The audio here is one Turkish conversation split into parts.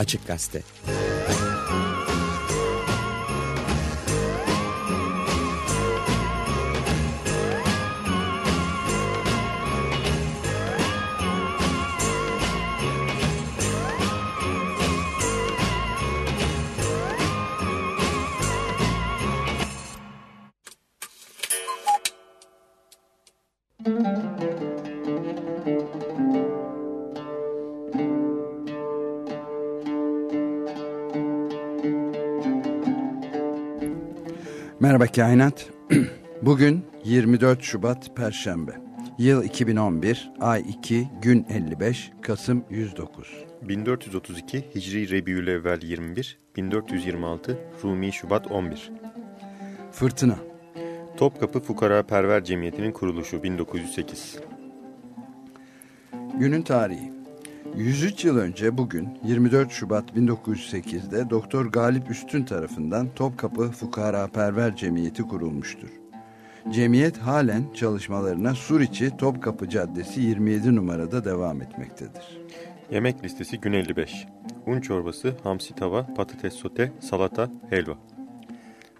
Açık Gazete Merhaba Kainat. Bugün 24 Şubat Perşembe. Yıl 2011, ay 2, gün 55, Kasım 109. 1432 Hicri Rebiülevvel 21, 1426 Rumi Şubat 11. Fırtına. Topkapı Fukara Perver Cemiyeti'nin kuruluşu 1908. Günün tarihi. 103 yıl önce bugün 24 Şubat 1908'de Doktor Galip Üstün tarafından Topkapı Fukara Perver Cemiyeti kurulmuştur. Cemiyet halen çalışmalarına Suriçi Topkapı Caddesi 27 numarada devam etmektedir. Yemek listesi gün 55. Un çorbası, hamsi tava, patates sote, salata, helva.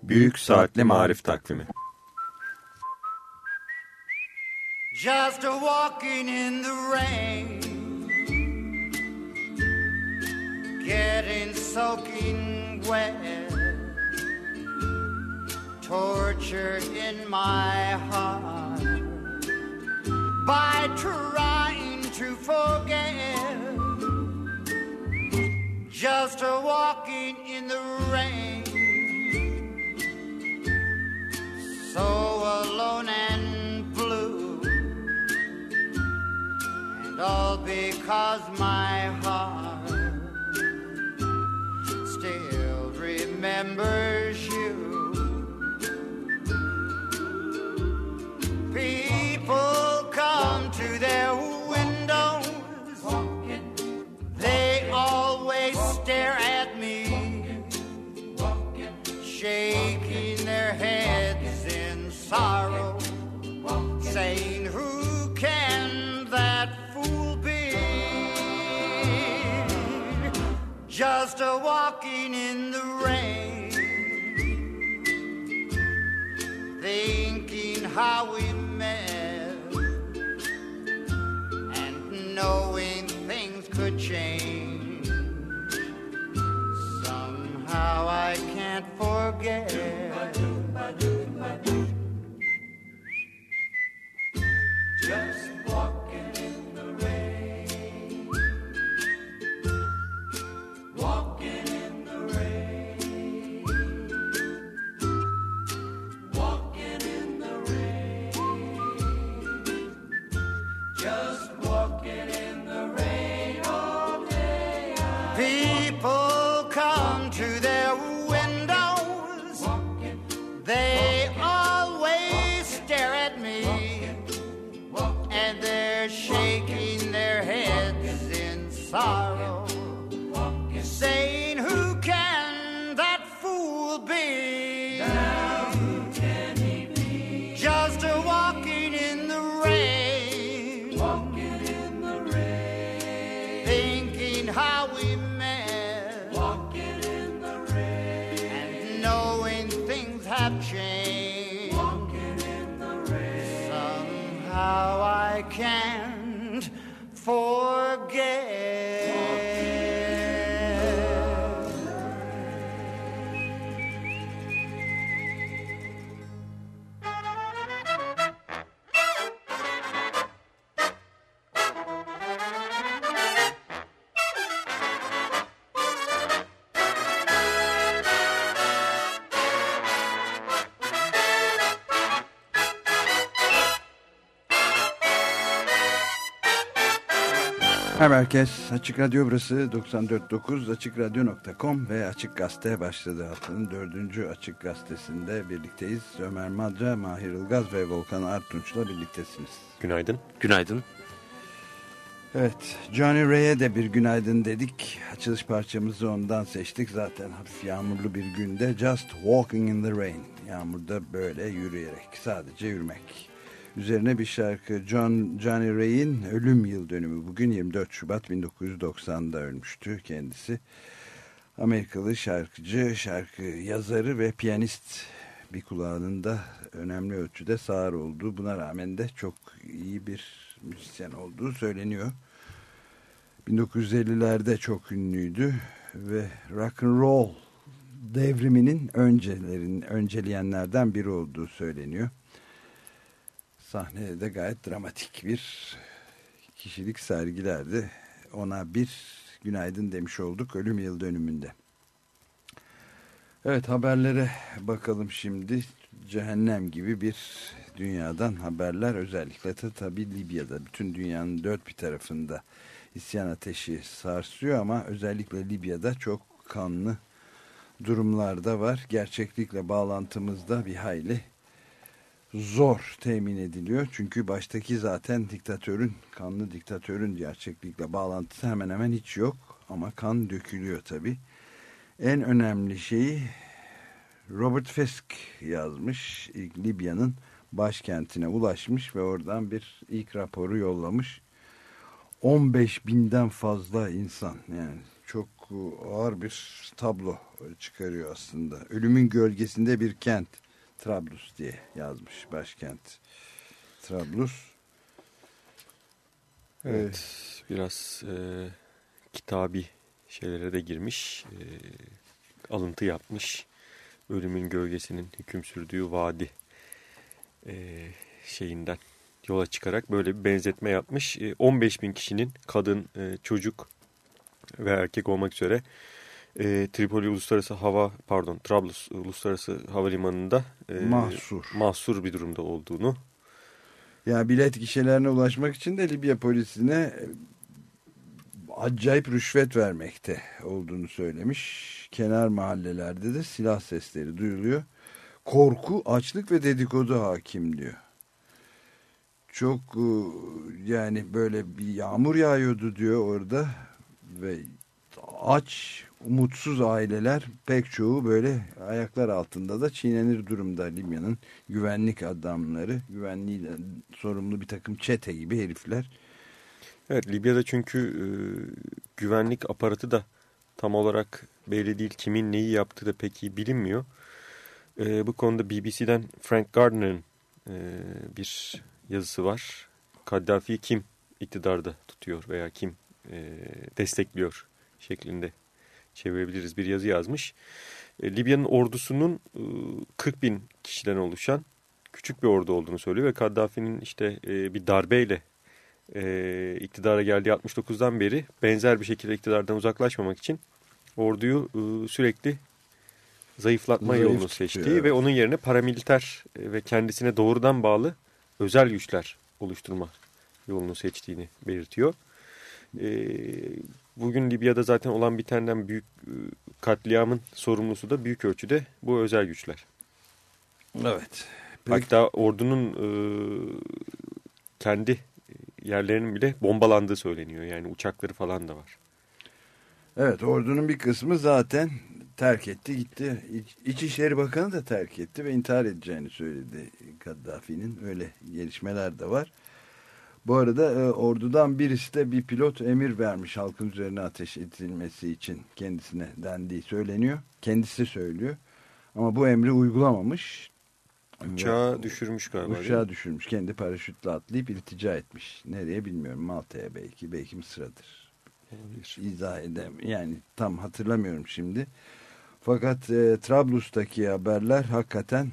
Büyük Saatli Marif Takvimi Just a walking in the rain Getting soaking wet. Tortured in my heart By trying to forget. Just a walking in the rain. So alone and blue. And all because my heart remembers you. People come to their windows. They always stare at me. Shaking their heads in sorrow. Saying Just a walking in the rain Thinking how we met And knowing things could change. Somehow I can't forget Merhaba herkes. Açık Radyo burası 94.9 AçıkRadyo.com ve Açık Gazete başladı haftanın dördüncü Açık Gazetesi'nde birlikteyiz. Ömer Madra, Mahir Ilgaz ve Volkan Artunç'la birliktesiniz. Günaydın. Günaydın. Evet, Johnny Ray'e de bir günaydın dedik. Açılış parçamızı ondan seçtik. Zaten hafif yağmurlu bir günde Just Walking in the Rain. Yağmurda böyle yürüyerek, sadece yürümek. Üzerine bir şarkı John Johnny Ray'in ölüm yıl dönümü bugün 24 Şubat 1990'da ölmüştü kendisi. Amerikalı şarkıcı, şarkı yazarı ve piyanist bir kulağının da önemli ölçüde sağır olduğu buna rağmen de çok iyi bir müzisyen olduğu söyleniyor. 1950'lerde çok ünlüydü ve rock and roll devriminin öncelerin önceleyenlerden biri olduğu söyleniyor. Sahnede de gayet dramatik bir kişilik sergilerdi. Ona bir günaydın demiş olduk ölüm yıl dönümünde. Evet haberlere bakalım şimdi. Cehennem gibi bir dünyadan haberler özellikle de tabi Libya'da bütün dünyanın dört bir tarafında isyan ateşi sarsıyor ama özellikle Libya'da çok kanlı durumlarda var. Gerçeklikle bağlantımızda bir hayli zor temin ediliyor. Çünkü baştaki zaten diktatörün, kanlı diktatörün gerçeklikle bağlantısı hemen hemen hiç yok. Ama kan dökülüyor tabi. En önemli şeyi Robert Fisk yazmış. İlk Libya'nın başkentine ulaşmış ve oradan bir ilk raporu yollamış. 15 binden fazla insan yani çok ağır bir tablo çıkarıyor aslında. Ölümün gölgesinde bir kent Trablus diye yazmış başkent Trablus. Evet, evet. biraz e, kitabi şeylere de girmiş, e, alıntı yapmış. Ölümün gölgesinin hüküm sürdüğü vadi e, şeyinden yola çıkarak böyle bir benzetme yapmış. 15 e, bin kişinin kadın, e, çocuk ve erkek olmak üzere e, Tripoli Uluslararası Hava pardon Trablus Uluslararası Havalimanı'nda e, mahsur. mahsur bir durumda olduğunu. Ya bilet gişelerine ulaşmak için de Libya polisine acayip rüşvet vermekte olduğunu söylemiş. Kenar mahallelerde de silah sesleri duyuluyor. Korku, açlık ve dedikodu hakim diyor. Çok e, yani böyle bir yağmur yağıyordu diyor orada ve aç, umutsuz aileler pek çoğu böyle ayaklar altında da çiğnenir durumda Libya'nın güvenlik adamları, güvenliğiyle sorumlu bir takım çete gibi herifler. Evet Libya'da çünkü e, güvenlik aparatı da tam olarak belli değil kimin neyi yaptığı da pek iyi bilinmiyor. E, bu konuda BBC'den Frank Gardner'ın e, bir yazısı var. Kaddafi kim iktidarda tutuyor veya kim e, destekliyor şeklinde çevirebiliriz bir yazı yazmış. E, Libya'nın ordusunun e, 40 bin kişiden oluşan küçük bir ordu olduğunu söylüyor ve Kaddafi'nin işte e, bir darbeyle e, iktidara geldiği 69'dan beri benzer bir şekilde iktidardan uzaklaşmamak için orduyu e, sürekli zayıflatma Zayıf yolunu seçtiği evet. ve onun yerine paramiliter e, ve kendisine doğrudan bağlı özel güçler oluşturma yolunu seçtiğini belirtiyor. E, bugün Libya'da zaten olan bitenden büyük e, katliamın sorumlusu da büyük ölçüde bu özel güçler. Evet. Peki. Hatta ordunun e, kendi yerlerinin bile bombalandığı söyleniyor. Yani uçakları falan da var. Evet ordunun bir kısmı zaten terk etti gitti. İç, İçişleri Bakanı da terk etti ve intihar edeceğini söyledi Kaddafi'nin. Öyle gelişmeler de var. Bu arada e, ordudan birisi de bir pilot emir vermiş halkın üzerine ateş edilmesi için kendisine dendiği söyleniyor. Kendisi söylüyor. Ama bu emri uygulamamış. Uçağı düşürmüş galiba. Uçağı düşürmüş. Kendi paraşütle atlayıp iltica etmiş. Nereye bilmiyorum. Malta'ya belki. Belki. Olabilir. İzah edem. Yani tam hatırlamıyorum şimdi. Fakat e, Trablus'taki haberler hakikaten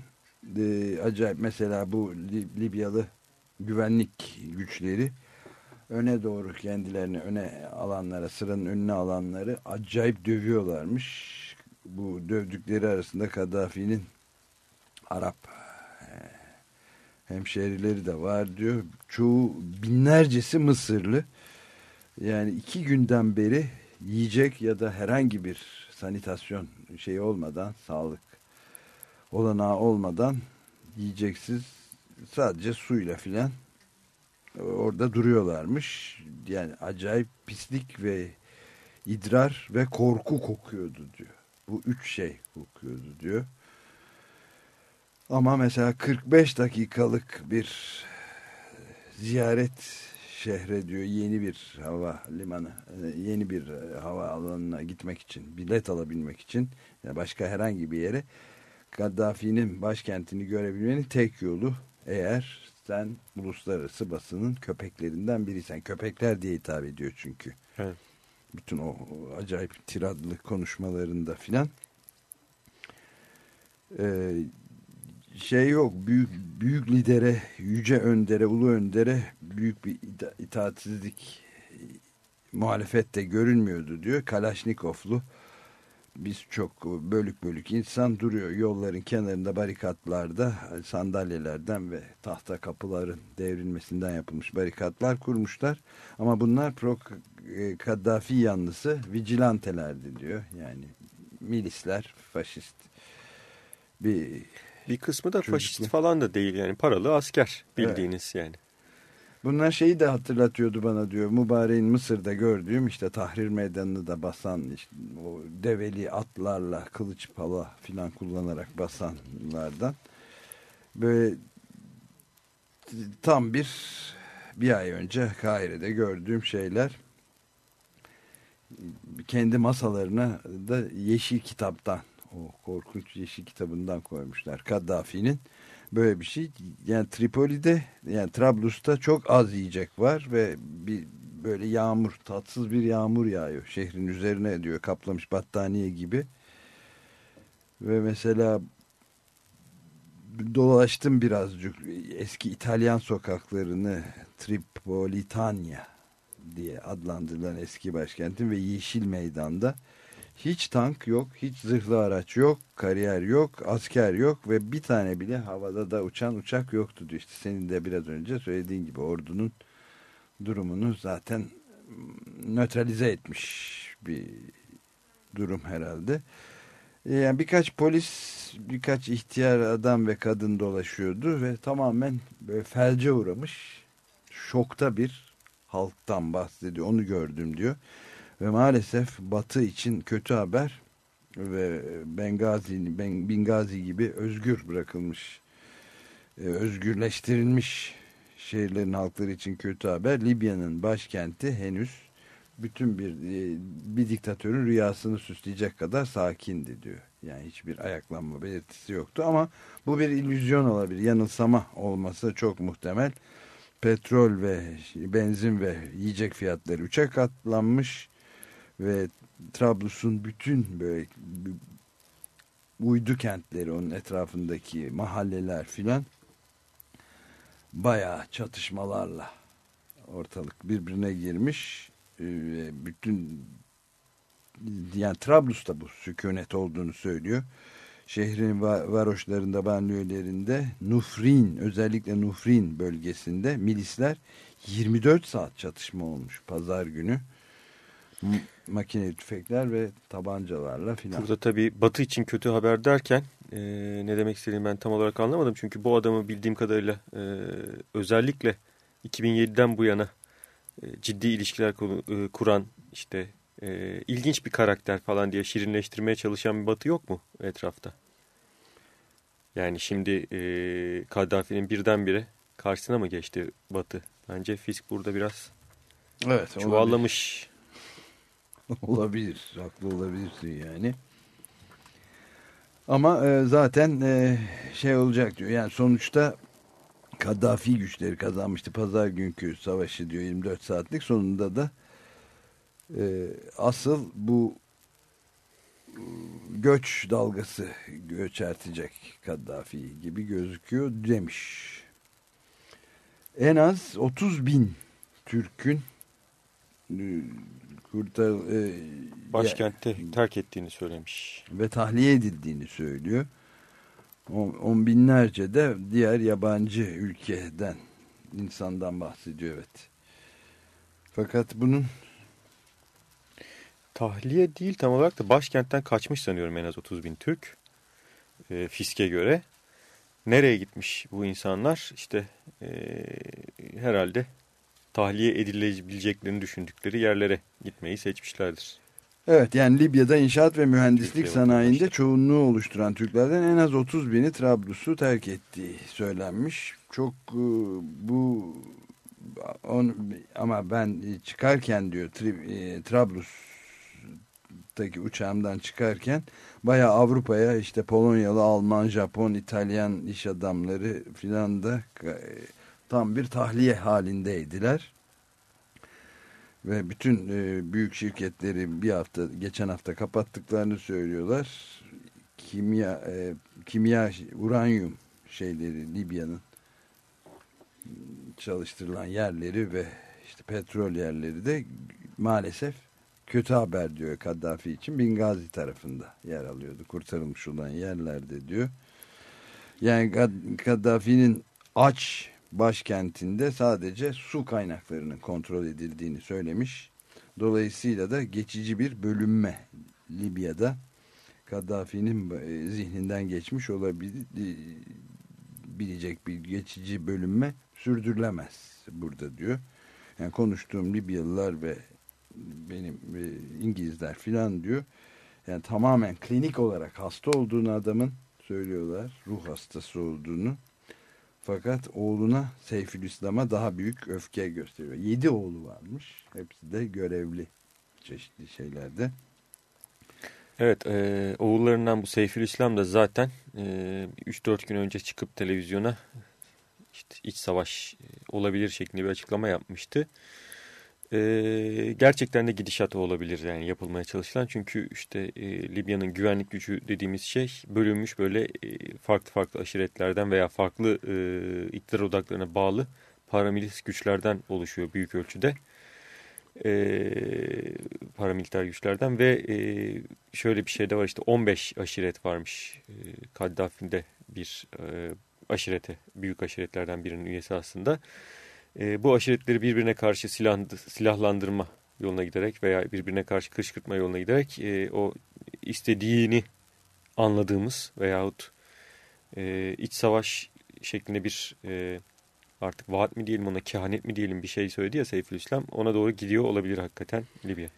e, acayip. Mesela bu Libyalı güvenlik güçleri öne doğru kendilerini öne alanlara sıranın önüne alanları acayip dövüyorlarmış. Bu dövdükleri arasında Kaddafi'nin Arap hemşerileri de var diyor. Çoğu binlercesi Mısırlı. Yani iki günden beri yiyecek ya da herhangi bir sanitasyon şeyi olmadan, sağlık olanağı olmadan yiyeceksiz sadece suyla filan orada duruyorlarmış. Yani acayip pislik ve idrar ve korku kokuyordu diyor. Bu üç şey kokuyordu diyor. Ama mesela 45 dakikalık bir ziyaret şehre diyor yeni bir hava limanı, yeni bir hava alanına gitmek için, bilet alabilmek için başka herhangi bir yere Kaddafi'nin başkentini görebilmenin tek yolu eğer sen uluslararası basının köpeklerinden biriysen. Köpekler diye hitap ediyor çünkü. Evet. Bütün o acayip tiradlı konuşmalarında filan. Ee, şey yok büyük büyük lidere yüce öndere ulu öndere büyük bir ita itaatsizlik muhalefet de görünmüyordu diyor Kalaşnikovlu biz çok bölük bölük insan duruyor yolların kenarında barikatlarda sandalyelerden ve tahta kapıların devrilmesinden yapılmış barikatlar kurmuşlar ama bunlar pro e, Kaddafi yanlısı vigilantelerdi diyor yani milisler faşist bir bir kısmı da Çocuklu. faşist falan da değil yani paralı asker bildiğiniz evet. yani. Bunlar şeyi de hatırlatıyordu bana diyor. Mübareğin Mısır'da gördüğüm işte Tahrir Meydanı'nı da basan işte o develi atlarla kılıç pala filan kullanarak basanlardan. Böyle tam bir bir ay önce Kahire'de gördüğüm şeyler kendi masalarına da yeşil kitaptan o korkunç yeşil kitabından koymuşlar. Kaddafi'nin böyle bir şey. Yani Tripoli'de yani Trablus'ta çok az yiyecek var ve bir böyle yağmur tatsız bir yağmur yağıyor şehrin üzerine diyor kaplamış battaniye gibi. Ve mesela dolaştım birazcık eski İtalyan sokaklarını Tripolitania diye adlandırılan eski başkentin ve Yeşil Meydan'da hiç tank yok, hiç zırhlı araç yok, kariyer yok, asker yok ve bir tane bile havada da uçan uçak yoktu. İşte senin de biraz önce söylediğin gibi ordunun durumunu zaten nötralize etmiş bir durum herhalde. Yani birkaç polis, birkaç ihtiyar adam ve kadın dolaşıyordu ve tamamen böyle felce uğramış, şokta bir halktan bahsediyor. Onu gördüm diyor. Ve maalesef Batı için kötü haber ve Bengazi, Bengazi gibi özgür bırakılmış, e, özgürleştirilmiş şehirlerin halkları için kötü haber. Libya'nın başkenti henüz bütün bir e, bir diktatörün rüyasını süsleyecek kadar sakindi diyor. Yani hiçbir ayaklanma belirtisi yoktu ama bu bir illüzyon olabilir. Yanılsama olması çok muhtemel. Petrol ve benzin ve yiyecek fiyatları üçe katlanmış ve Trablus'un bütün böyle uydu kentleri onun etrafındaki mahalleler filan bayağı çatışmalarla ortalık birbirine girmiş ve bütün yani Trablus'ta bu sükunet olduğunu söylüyor. Şehrin varoşlarında, banliyölerinde Nufrin, özellikle Nufrin bölgesinde milisler 24 saat çatışma olmuş pazar günü makineli tüfekler ve tabancalarla filan. Burada tabii Batı için kötü haber derken e, ne demek istediğimi ben tam olarak anlamadım. Çünkü bu adamı bildiğim kadarıyla e, özellikle 2007'den bu yana e, ciddi ilişkiler e, kuran işte e, ilginç bir karakter falan diye şirinleştirmeye çalışan bir Batı yok mu etrafta? Yani şimdi e, Kaddafi'nin birdenbire karşısına mı geçti Batı? Bence Fisk burada biraz evet, çuvallamış. Olabilir. Haklı olabilirsin yani. Ama e, zaten e, şey olacak diyor. Yani sonuçta Kaddafi güçleri kazanmıştı pazar günkü savaşı diyor 24 saatlik. Sonunda da e, asıl bu e, göç dalgası göçertecek Kaddafi gibi gözüküyor demiş. En az 30 bin Türk'ün e, kurtar e, başkentte ya, terk ettiğini söylemiş. Ve tahliye edildiğini söylüyor. On, on binlerce de diğer yabancı ülkeden insandan bahsediyor evet. Fakat bunun tahliye değil tam olarak da başkentten kaçmış sanıyorum en az 30 bin Türk. E, Fiske göre. Nereye gitmiş bu insanlar? İşte e, herhalde tahliye edilebileceklerini düşündükleri yerlere gitmeyi seçmişlerdir. Evet yani Libya'da inşaat ve mühendislik Türkiye sanayinde çoğunluğu oluşturan Türklerden en az 30 bini Trablus'u terk ettiği söylenmiş. Çok e, bu on, ama ben çıkarken diyor e, Trablus'taki uçağımdan çıkarken bayağı Avrupa'ya işte Polonyalı, Alman, Japon, İtalyan iş adamları filan da e, tam bir tahliye halindeydiler. Ve bütün e, büyük şirketleri bir hafta, geçen hafta kapattıklarını söylüyorlar. Kimya, e, kimya, uranyum şeyleri Libya'nın çalıştırılan yerleri ve işte petrol yerleri de maalesef kötü haber diyor Kaddafi için Bingazi tarafında yer alıyordu. Kurtarılmış olan yerlerde diyor. Yani Kaddafi'nin aç başkentinde sadece su kaynaklarının kontrol edildiğini söylemiş. Dolayısıyla da geçici bir bölünme Libya'da Kaddafi'nin e, zihninden geçmiş olabilecek bir geçici bölünme sürdürülemez burada diyor. Yani konuştuğum Libyalılar ve benim e, İngilizler filan diyor. Yani tamamen klinik olarak hasta olduğunu adamın söylüyorlar. Ruh hastası olduğunu. Fakat oğluna Seyfülislam'a daha büyük öfke gösteriyor. Yedi oğlu varmış. Hepsi de görevli çeşitli şeylerde. Evet, e, oğullarından bu Seyfülislam da zaten e, 3-4 gün önce çıkıp televizyona işte iç savaş e, olabilir şeklinde bir açıklama yapmıştı. Ee, gerçekten de gidişat olabilir yani yapılmaya çalışılan. Çünkü işte e, Libya'nın güvenlik gücü dediğimiz şey bölünmüş böyle e, farklı farklı aşiretlerden veya farklı e, iktidar odaklarına bağlı paramilis güçlerden oluşuyor büyük ölçüde. E, paramiliter güçlerden ve e, şöyle bir şey de var işte 15 aşiret varmış e, Kaddafi'de bir e, aşirete, büyük aşiretlerden birinin üyesi aslında. E, bu aşiretleri birbirine karşı silah, silahlandırma yoluna giderek veya birbirine karşı kışkırtma yoluna giderek e, o istediğini anladığımız veyahut e, iç savaş şeklinde bir e, artık vaat mi diyelim ona kehanet mi diyelim bir şey söyledi ya Seyfülislam ona doğru gidiyor olabilir hakikaten Libya.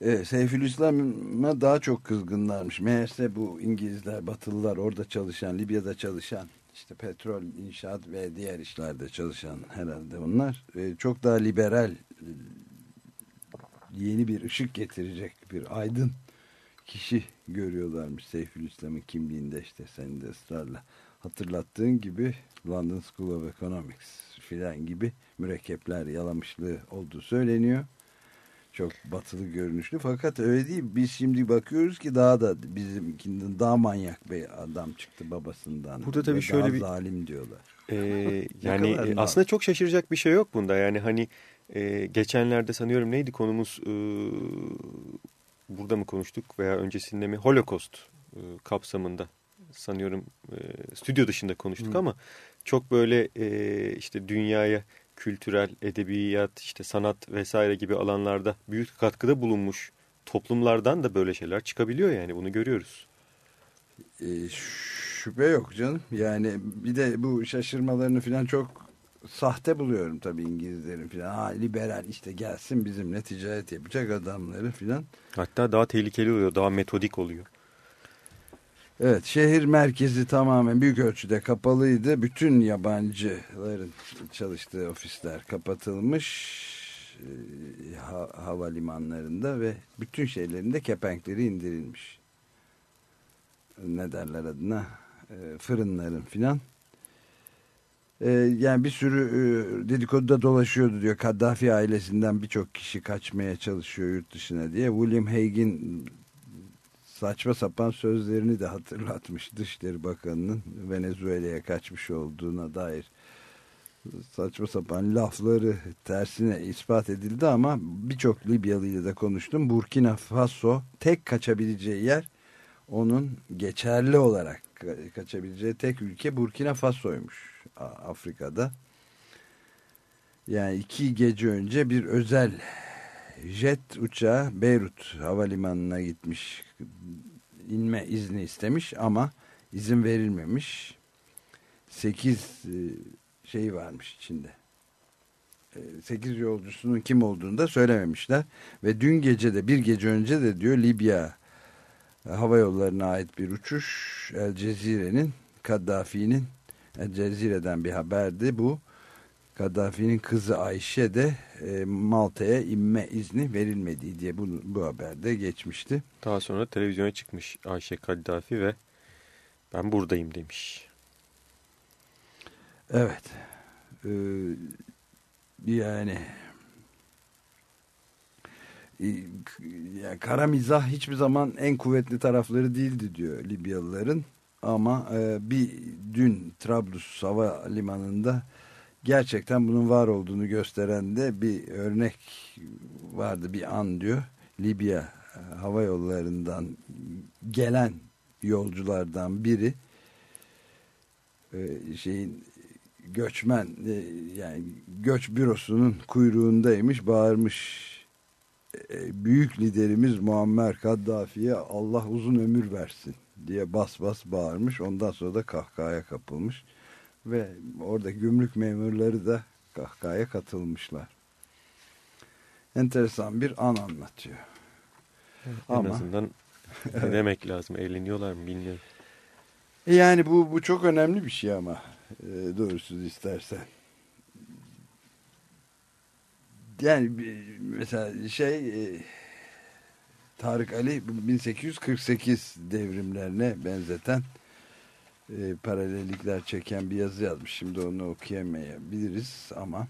E, Seyfülislam'a daha çok kızgınlarmış. Meğerse bu İngilizler, Batılılar orada çalışan, Libya'da çalışan işte petrol, inşaat ve diğer işlerde çalışan herhalde onlar e, çok daha liberal e, yeni bir ışık getirecek bir aydın kişi görüyorlarmış. Seyfülislam'ın kimliğinde işte senin de ısrarla hatırlattığın gibi London School of Economics filan gibi mürekkepler yalamışlığı olduğu söyleniyor çok batılı görünüşlü fakat öyle değil. Biz şimdi bakıyoruz ki daha da bizimkinden daha manyak bir adam çıktı babasından. Burada tabii şöyle daha bir zalim diyorlar. E, yani e, aslında çok şaşıracak bir şey yok bunda. Yani hani e, geçenlerde sanıyorum neydi konumuz e, burada mı konuştuk veya öncesinde mi Holocaust e, kapsamında sanıyorum e, stüdyo dışında konuştuk Hı. ama çok böyle e, işte dünyaya kültürel, edebiyat, işte sanat vesaire gibi alanlarda büyük katkıda bulunmuş toplumlardan da böyle şeyler çıkabiliyor yani bunu görüyoruz. E, şüphe yok canım. Yani bir de bu şaşırmalarını falan çok sahte buluyorum tabii İngilizlerin falan. Ha, liberal işte gelsin bizimle ticaret yapacak adamları falan. Hatta daha tehlikeli oluyor, daha metodik oluyor. Evet şehir merkezi tamamen büyük ölçüde kapalıydı. Bütün yabancıların çalıştığı ofisler kapatılmış e, ha, havalimanlarında ve bütün şeylerinde kepenkleri indirilmiş. Ne derler adına e, fırınların filan. E, yani bir sürü e, dedikoduda dolaşıyordu diyor. Kaddafi ailesinden birçok kişi kaçmaya çalışıyor yurt dışına diye. William Hague'in saçma sapan sözlerini de hatırlatmış Dışişleri Bakanı'nın Venezuela'ya kaçmış olduğuna dair saçma sapan lafları tersine ispat edildi ama birçok Libyalı ile de konuştum. Burkina Faso tek kaçabileceği yer onun geçerli olarak kaçabileceği tek ülke Burkina Faso'ymuş Afrika'da. Yani iki gece önce bir özel jet uçağı Beyrut havalimanına gitmiş. İnme izni istemiş ama izin verilmemiş. 8 e, şey varmış içinde. 8 e, yolcusunun kim olduğunu da söylememişler. Ve dün gece de bir gece önce de diyor Libya hava yollarına ait bir uçuş El Cezire'nin Kaddafi'nin El Cezire'den bir haberdi bu. Kaddafi'nin kızı Ayşe de e, Malta'ya inme izni verilmediği diye bu, bu haberde geçmişti. Daha sonra televizyona çıkmış Ayşe Kaddafi ve ben buradayım demiş. Evet. Ee, yani yani kara mizah hiçbir zaman en kuvvetli tarafları değildi diyor Libyalıların. Ama e, bir dün Trablus hava limanında gerçekten bunun var olduğunu gösteren de bir örnek vardı bir an diyor. Libya e, hava yollarından gelen yolculardan biri e, şeyin göçmen e, yani göç bürosunun kuyruğundaymış bağırmış büyük liderimiz Muammer Kaddafi'ye Allah uzun ömür versin diye bas bas bağırmış. Ondan sonra da kahkahaya kapılmış. Ve orada gümrük memurları da kahkahaya katılmışlar. Enteresan bir an anlatıyor. En Ama, azından ne demek lazım? Eğleniyorlar mı bilmiyorum. Yani bu, bu çok önemli bir şey ama e, doğrusu istersen. Yani mesela şey e, Tarık Ali 1848 devrimlerine benzeten e, paralellikler çeken bir yazı yazmış. Şimdi onu okuyamayabiliriz ama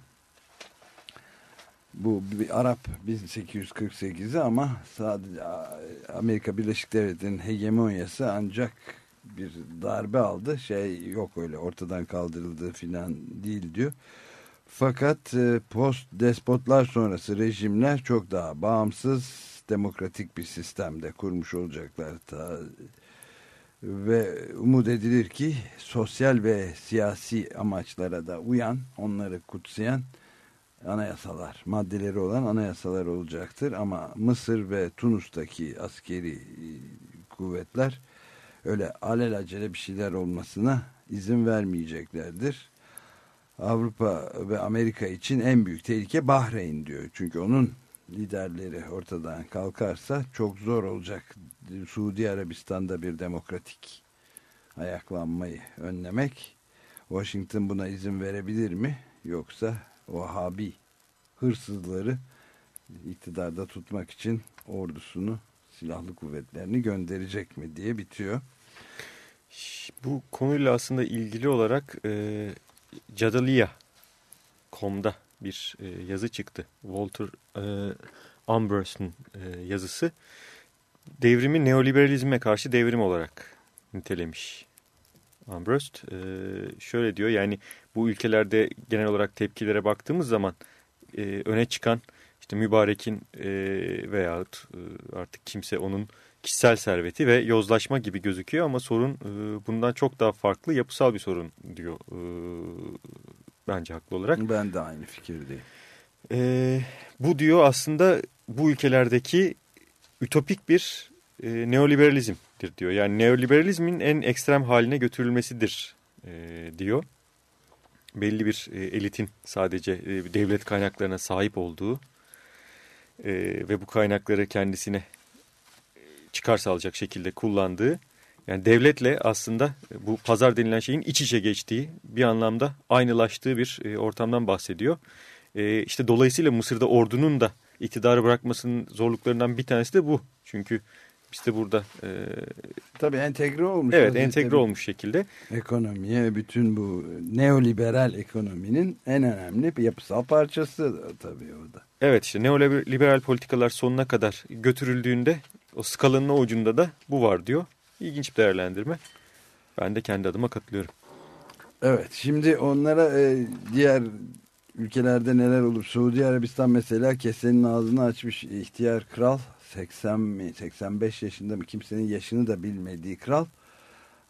bu bir Arap 1848'i ama sadece Amerika Birleşik Devletleri'nin hegemonyası ancak bir darbe aldı. Şey yok öyle ortadan kaldırıldı filan değil diyor. Fakat e, post despotlar sonrası rejimler çok daha bağımsız demokratik bir sistemde kurmuş olacaklar. Ta, ve umut edilir ki sosyal ve siyasi amaçlara da uyan, onları kutsayan anayasalar, maddeleri olan anayasalar olacaktır. Ama Mısır ve Tunus'taki askeri e, kuvvetler öyle alelacele bir şeyler olmasına izin vermeyeceklerdir. Avrupa ve Amerika için en büyük tehlike Bahreyn diyor. Çünkü onun liderleri ortadan kalkarsa çok zor olacak. Suudi Arabistan'da bir demokratik ayaklanmayı önlemek. Washington buna izin verebilir mi? Yoksa Vahabi hırsızları iktidarda tutmak için ordusunu, silahlı kuvvetlerini gönderecek mi diye bitiyor. Bu konuyla aslında ilgili olarak e, Cadaliya.com'da bir e, yazı çıktı. Walter e, Ambros'un e, yazısı. Devrimi neoliberalizme karşı devrim olarak nitelemiş. Ambrose e, şöyle diyor yani bu ülkelerde genel olarak tepkilere baktığımız zaman e, öne çıkan işte mübarekin e, veyahut e, artık kimse onun kişisel serveti ve yozlaşma gibi gözüküyor ama sorun e, bundan çok daha farklı yapısal bir sorun diyor e, bence haklı olarak. Ben de aynı fikirdeyim. E, bu diyor aslında bu ülkelerdeki ütopik bir e, neoliberalizmdir diyor. Yani neoliberalizmin en ekstrem haline götürülmesidir e, diyor. Belli bir e, elitin sadece e, devlet kaynaklarına sahip olduğu e, ve bu kaynakları kendisine çıkar sağlayacak şekilde kullandığı yani devletle aslında bu pazar denilen şeyin iç içe geçtiği bir anlamda aynılaştığı bir e, ortamdan bahsediyor. E, işte dolayısıyla Mısır'da ordunun da iktidarı bırakmasının zorluklarından bir tanesi de bu. Çünkü biz de burada... E, Tabii entegre olmuş. Evet entegre olmuş şekilde. Ekonomiye bütün bu neoliberal ekonominin en önemli bir yapısal parçası tabii o da. Evet işte neoliberal politikalar sonuna kadar götürüldüğünde o skalanın o ucunda da bu var diyor. İlginç bir değerlendirme. Ben de kendi adıma katılıyorum. Evet şimdi onlara e, diğer ülkelerde neler olur? Suudi Arabistan mesela kesenin ağzını açmış ihtiyar kral 80 mi 85 yaşında mı kimsenin yaşını da bilmediği kral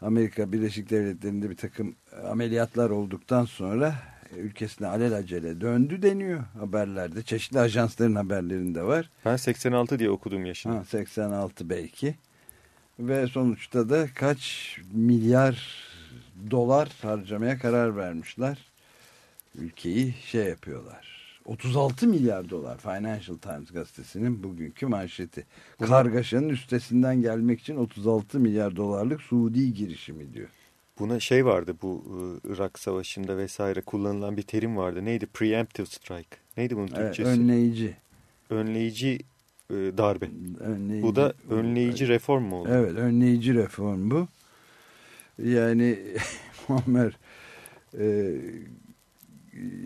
Amerika Birleşik Devletleri'nde bir takım ameliyatlar olduktan sonra ülkesine alelacele döndü deniyor haberlerde. Çeşitli ajansların haberlerinde var. Ben 86 diye okudum yaşını. Ha, 86 belki. Ve sonuçta da kaç milyar dolar harcamaya karar vermişler. Ülkeyi şey yapıyorlar. 36 milyar dolar Financial Times gazetesinin bugünkü manşeti. Kargaşanın üstesinden gelmek için 36 milyar dolarlık Suudi girişimi diyor. buna şey vardı bu e, Irak Savaşı'nda vesaire kullanılan bir terim vardı. Neydi? Preemptive strike. Neydi bunun Türkçesi? Evet, önleyici. Önleyici e, darbe. Önleyici. Bu da önleyici reform mu oldu? Evet önleyici reform bu. Yani Muammer e,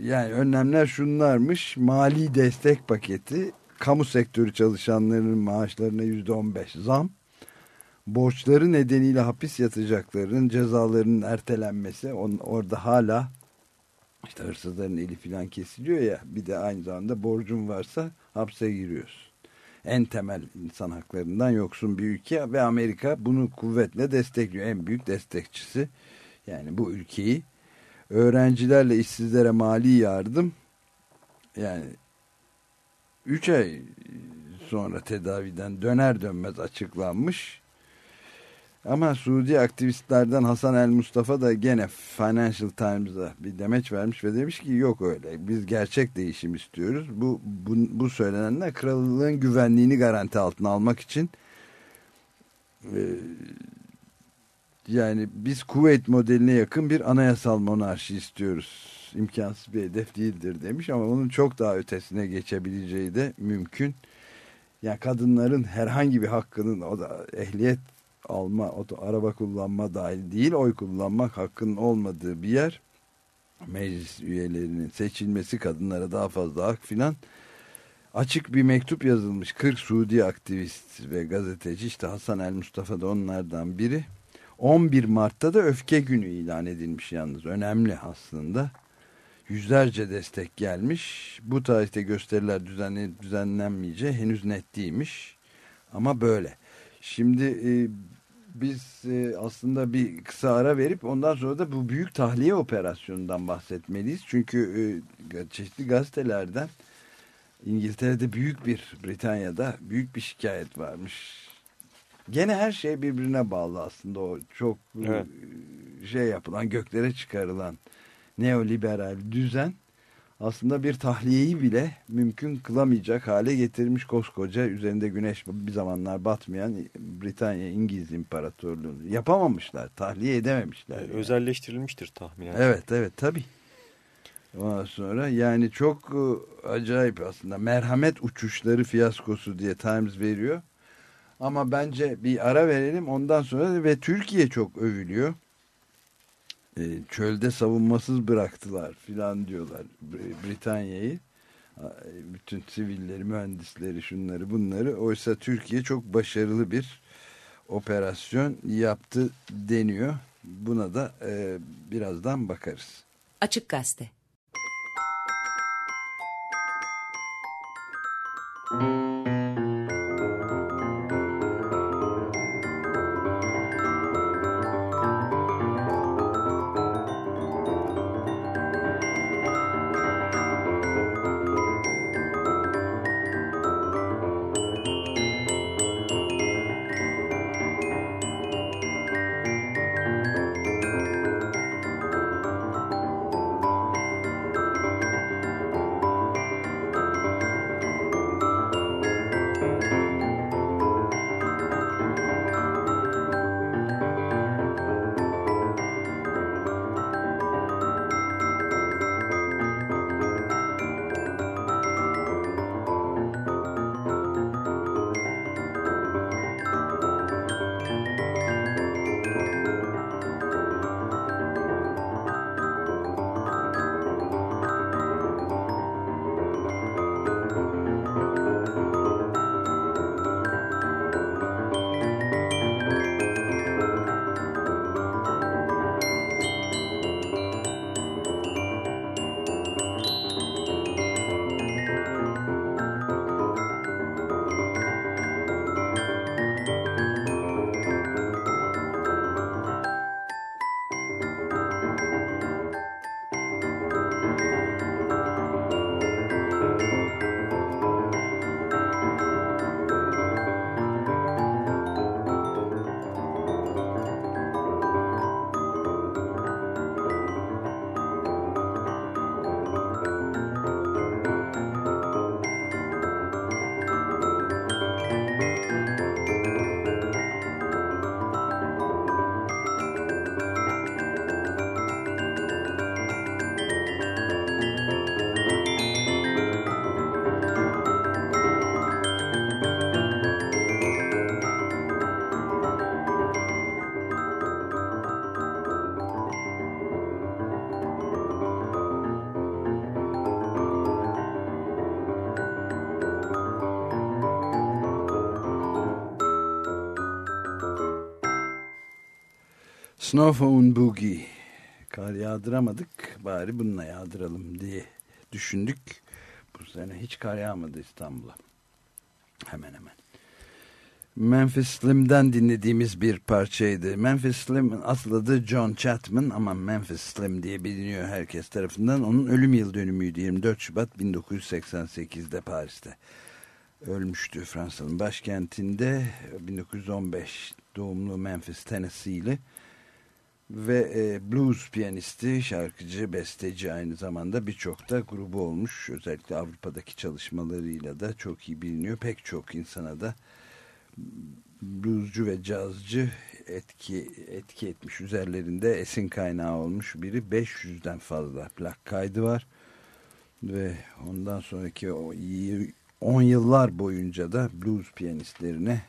yani önlemler şunlarmış. Mali destek paketi, kamu sektörü çalışanlarının maaşlarına yüzde on beş zam, borçları nedeniyle hapis yatacaklarının cezalarının ertelenmesi, on, orada hala işte hırsızların eli filan kesiliyor ya, bir de aynı zamanda borcun varsa hapse giriyorsun. En temel insan haklarından yoksun bir ülke ve Amerika bunu kuvvetle destekliyor. En büyük destekçisi yani bu ülkeyi öğrencilerle işsizlere mali yardım yani 3 ay sonra tedaviden döner dönmez açıklanmış. Ama Suudi aktivistlerden Hasan El Mustafa da gene Financial Times'a bir demeç vermiş ve demiş ki yok öyle. Biz gerçek değişim istiyoruz. Bu bu, bu söylenenler krallığın güvenliğini garanti altına almak için e, yani biz Kuveyt modeline yakın bir anayasal monarşi istiyoruz. İmkansız bir hedef değildir demiş ama onun çok daha ötesine geçebileceği de mümkün. Yani kadınların herhangi bir hakkının o da ehliyet alma, araba kullanma dahil değil, oy kullanmak hakkının olmadığı bir yer. Meclis üyelerinin seçilmesi kadınlara daha fazla hak filan. Açık bir mektup yazılmış 40 Suudi aktivist ve gazeteci işte Hasan El Mustafa da onlardan biri 11 Mart'ta da öfke günü ilan edilmiş yalnız. Önemli aslında. Yüzlerce destek gelmiş. Bu tarihte gösteriler düzenlenip düzenlenmeyeceği henüz net değilmiş. Ama böyle. Şimdi e, biz e, aslında bir kısa ara verip ondan sonra da bu büyük tahliye operasyonundan bahsetmeliyiz. Çünkü e, çeşitli gazetelerden İngiltere'de büyük bir Britanya'da büyük bir şikayet varmış Gene her şey birbirine bağlı aslında o çok evet. E, şey yapılan göklere çıkarılan neoliberal düzen aslında bir tahliyeyi bile mümkün kılamayacak hale getirmiş koskoca üzerinde güneş bir zamanlar batmayan Britanya İngiliz İmparatorluğunu yapamamışlar tahliye edememişler. Yani. Özelleştirilmiştir tahminen. Evet evet tabi. Ondan sonra yani çok e, acayip aslında merhamet uçuşları fiyaskosu diye Times veriyor. Ama bence bir ara verelim ondan sonra ve Türkiye çok övülüyor. E, çölde savunmasız bıraktılar filan diyorlar Britanya'yı. Bütün sivilleri, mühendisleri, şunları bunları. Oysa Türkiye çok başarılı bir operasyon yaptı deniyor. Buna da e, birazdan bakarız. Açık Gazete Müzik Snowphone Boogie. Kar yağdıramadık bari bununla yağdıralım diye düşündük. Bu sene hiç kar yağmadı İstanbul'a. Hemen hemen. Memphis Slim'den dinlediğimiz bir parçaydı. Memphis Slim'in asıl adı John Chapman ama Memphis Slim diye biliniyor herkes tarafından. Onun ölüm yıl dönümüydü 24 Şubat 1988'de Paris'te. Ölmüştü Fransa'nın başkentinde 1915 doğumlu Memphis Tennessee'li ve e, blues piyanisti, şarkıcı, besteci aynı zamanda birçok da grubu olmuş. Özellikle Avrupa'daki çalışmalarıyla da çok iyi biliniyor. Pek çok insana da bluescu ve cazcı etki etki etmiş üzerlerinde esin kaynağı olmuş biri 500'den fazla plak kaydı var ve ondan sonraki o 10 yıllar boyunca da blues piyanistlerine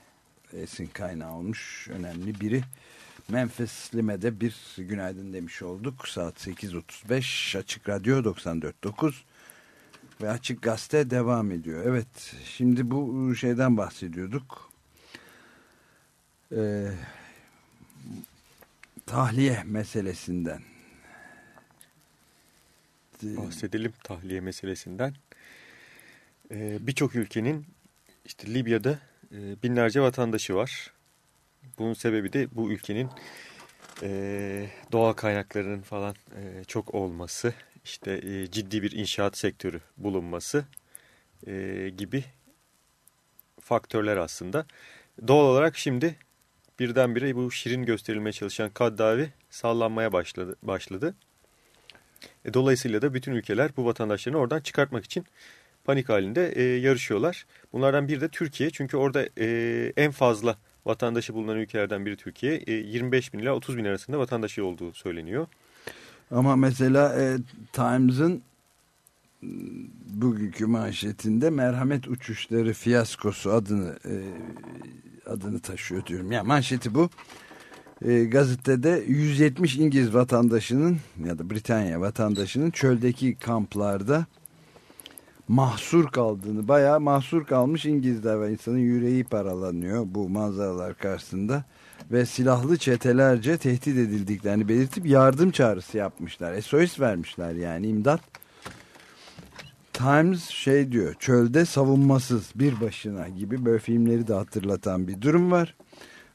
esin kaynağı olmuş önemli biri. Memphis Slim'e de bir günaydın demiş olduk. Saat 8.35 Açık Radyo 94.9 ve Açık Gazete devam ediyor. Evet şimdi bu şeyden bahsediyorduk. Ee, tahliye meselesinden. Bahsedelim tahliye meselesinden. Ee, Birçok ülkenin işte Libya'da e, binlerce vatandaşı var. Bunun sebebi de bu ülkenin e, doğal kaynaklarının falan e, çok olması, işte e, ciddi bir inşaat sektörü bulunması e, gibi faktörler aslında. Doğal olarak şimdi birdenbire bu şirin gösterilmeye çalışan Kaddafi sallanmaya başladı. başladı. E, dolayısıyla da bütün ülkeler bu vatandaşlarını oradan çıkartmak için panik halinde e, yarışıyorlar. Bunlardan biri de Türkiye. Çünkü orada e, en fazla vatandaşı bulunan ülkelerden biri Türkiye. E, 25 bin ila 30 bin arasında vatandaşı olduğu söyleniyor. Ama mesela e, Times'ın bugünkü manşetinde merhamet uçuşları fiyaskosu adını e, adını taşıyor diyorum. Yani manşeti bu. E, gazetede 170 İngiliz vatandaşının ya da Britanya vatandaşının çöldeki kamplarda mahsur kaldığını, bayağı mahsur kalmış İngilizler ve insanın yüreği paralanıyor bu manzaralar karşısında ve silahlı çetelerce tehdit edildiklerini belirtip yardım çağrısı yapmışlar. SOS vermişler yani imdat. Times şey diyor çölde savunmasız bir başına gibi böyle filmleri de hatırlatan bir durum var.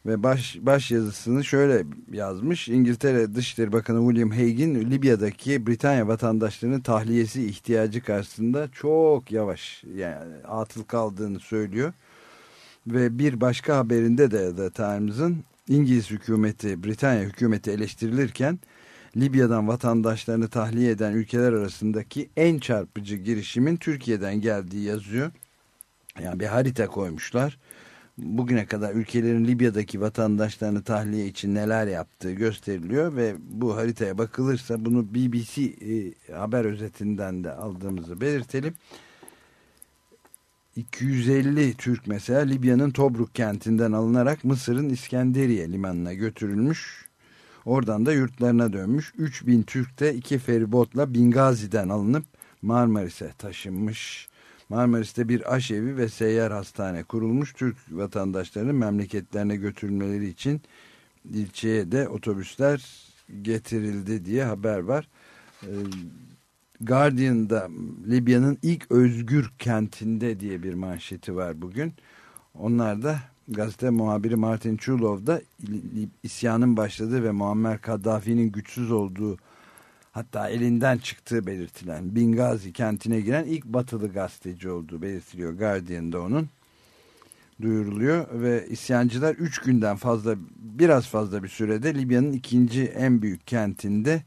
Ve baş, baş yazısını şöyle yazmış. İngiltere Dışişleri Bakanı William Hague'in Libya'daki Britanya vatandaşlarının tahliyesi ihtiyacı karşısında çok yavaş yani atıl kaldığını söylüyor. Ve bir başka haberinde de The Times'ın İngiliz hükümeti, Britanya hükümeti eleştirilirken Libya'dan vatandaşlarını tahliye eden ülkeler arasındaki en çarpıcı girişimin Türkiye'den geldiği yazıyor. Yani bir harita koymuşlar. Bugüne kadar ülkelerin Libya'daki vatandaşlarını tahliye için neler yaptığı gösteriliyor ve bu haritaya bakılırsa bunu BBC e, haber özetinden de aldığımızı belirtelim. 250 Türk mesela Libya'nın Tobruk kentinden alınarak Mısır'ın İskenderiye limanına götürülmüş. Oradan da yurtlarına dönmüş. 3000 Türk de iki feribotla Bingazi'den alınıp Marmaris'e taşınmış. Marmaris'te bir aşevi ve seyyar hastane kurulmuş. Türk vatandaşlarının memleketlerine götürülmeleri için ilçeye de otobüsler getirildi diye haber var. Ee, Guardian'da Libya'nın ilk özgür kentinde diye bir manşeti var bugün. Onlar da gazete muhabiri Martin Chulov da isyanın başladığı ve Muammer Kaddafi'nin güçsüz olduğu hatta elinden çıktığı belirtilen Bingazi kentine giren ilk batılı gazeteci olduğu belirtiliyor Guardian'da onun duyuruluyor ve isyancılar 3 günden fazla biraz fazla bir sürede Libya'nın ikinci en büyük kentinde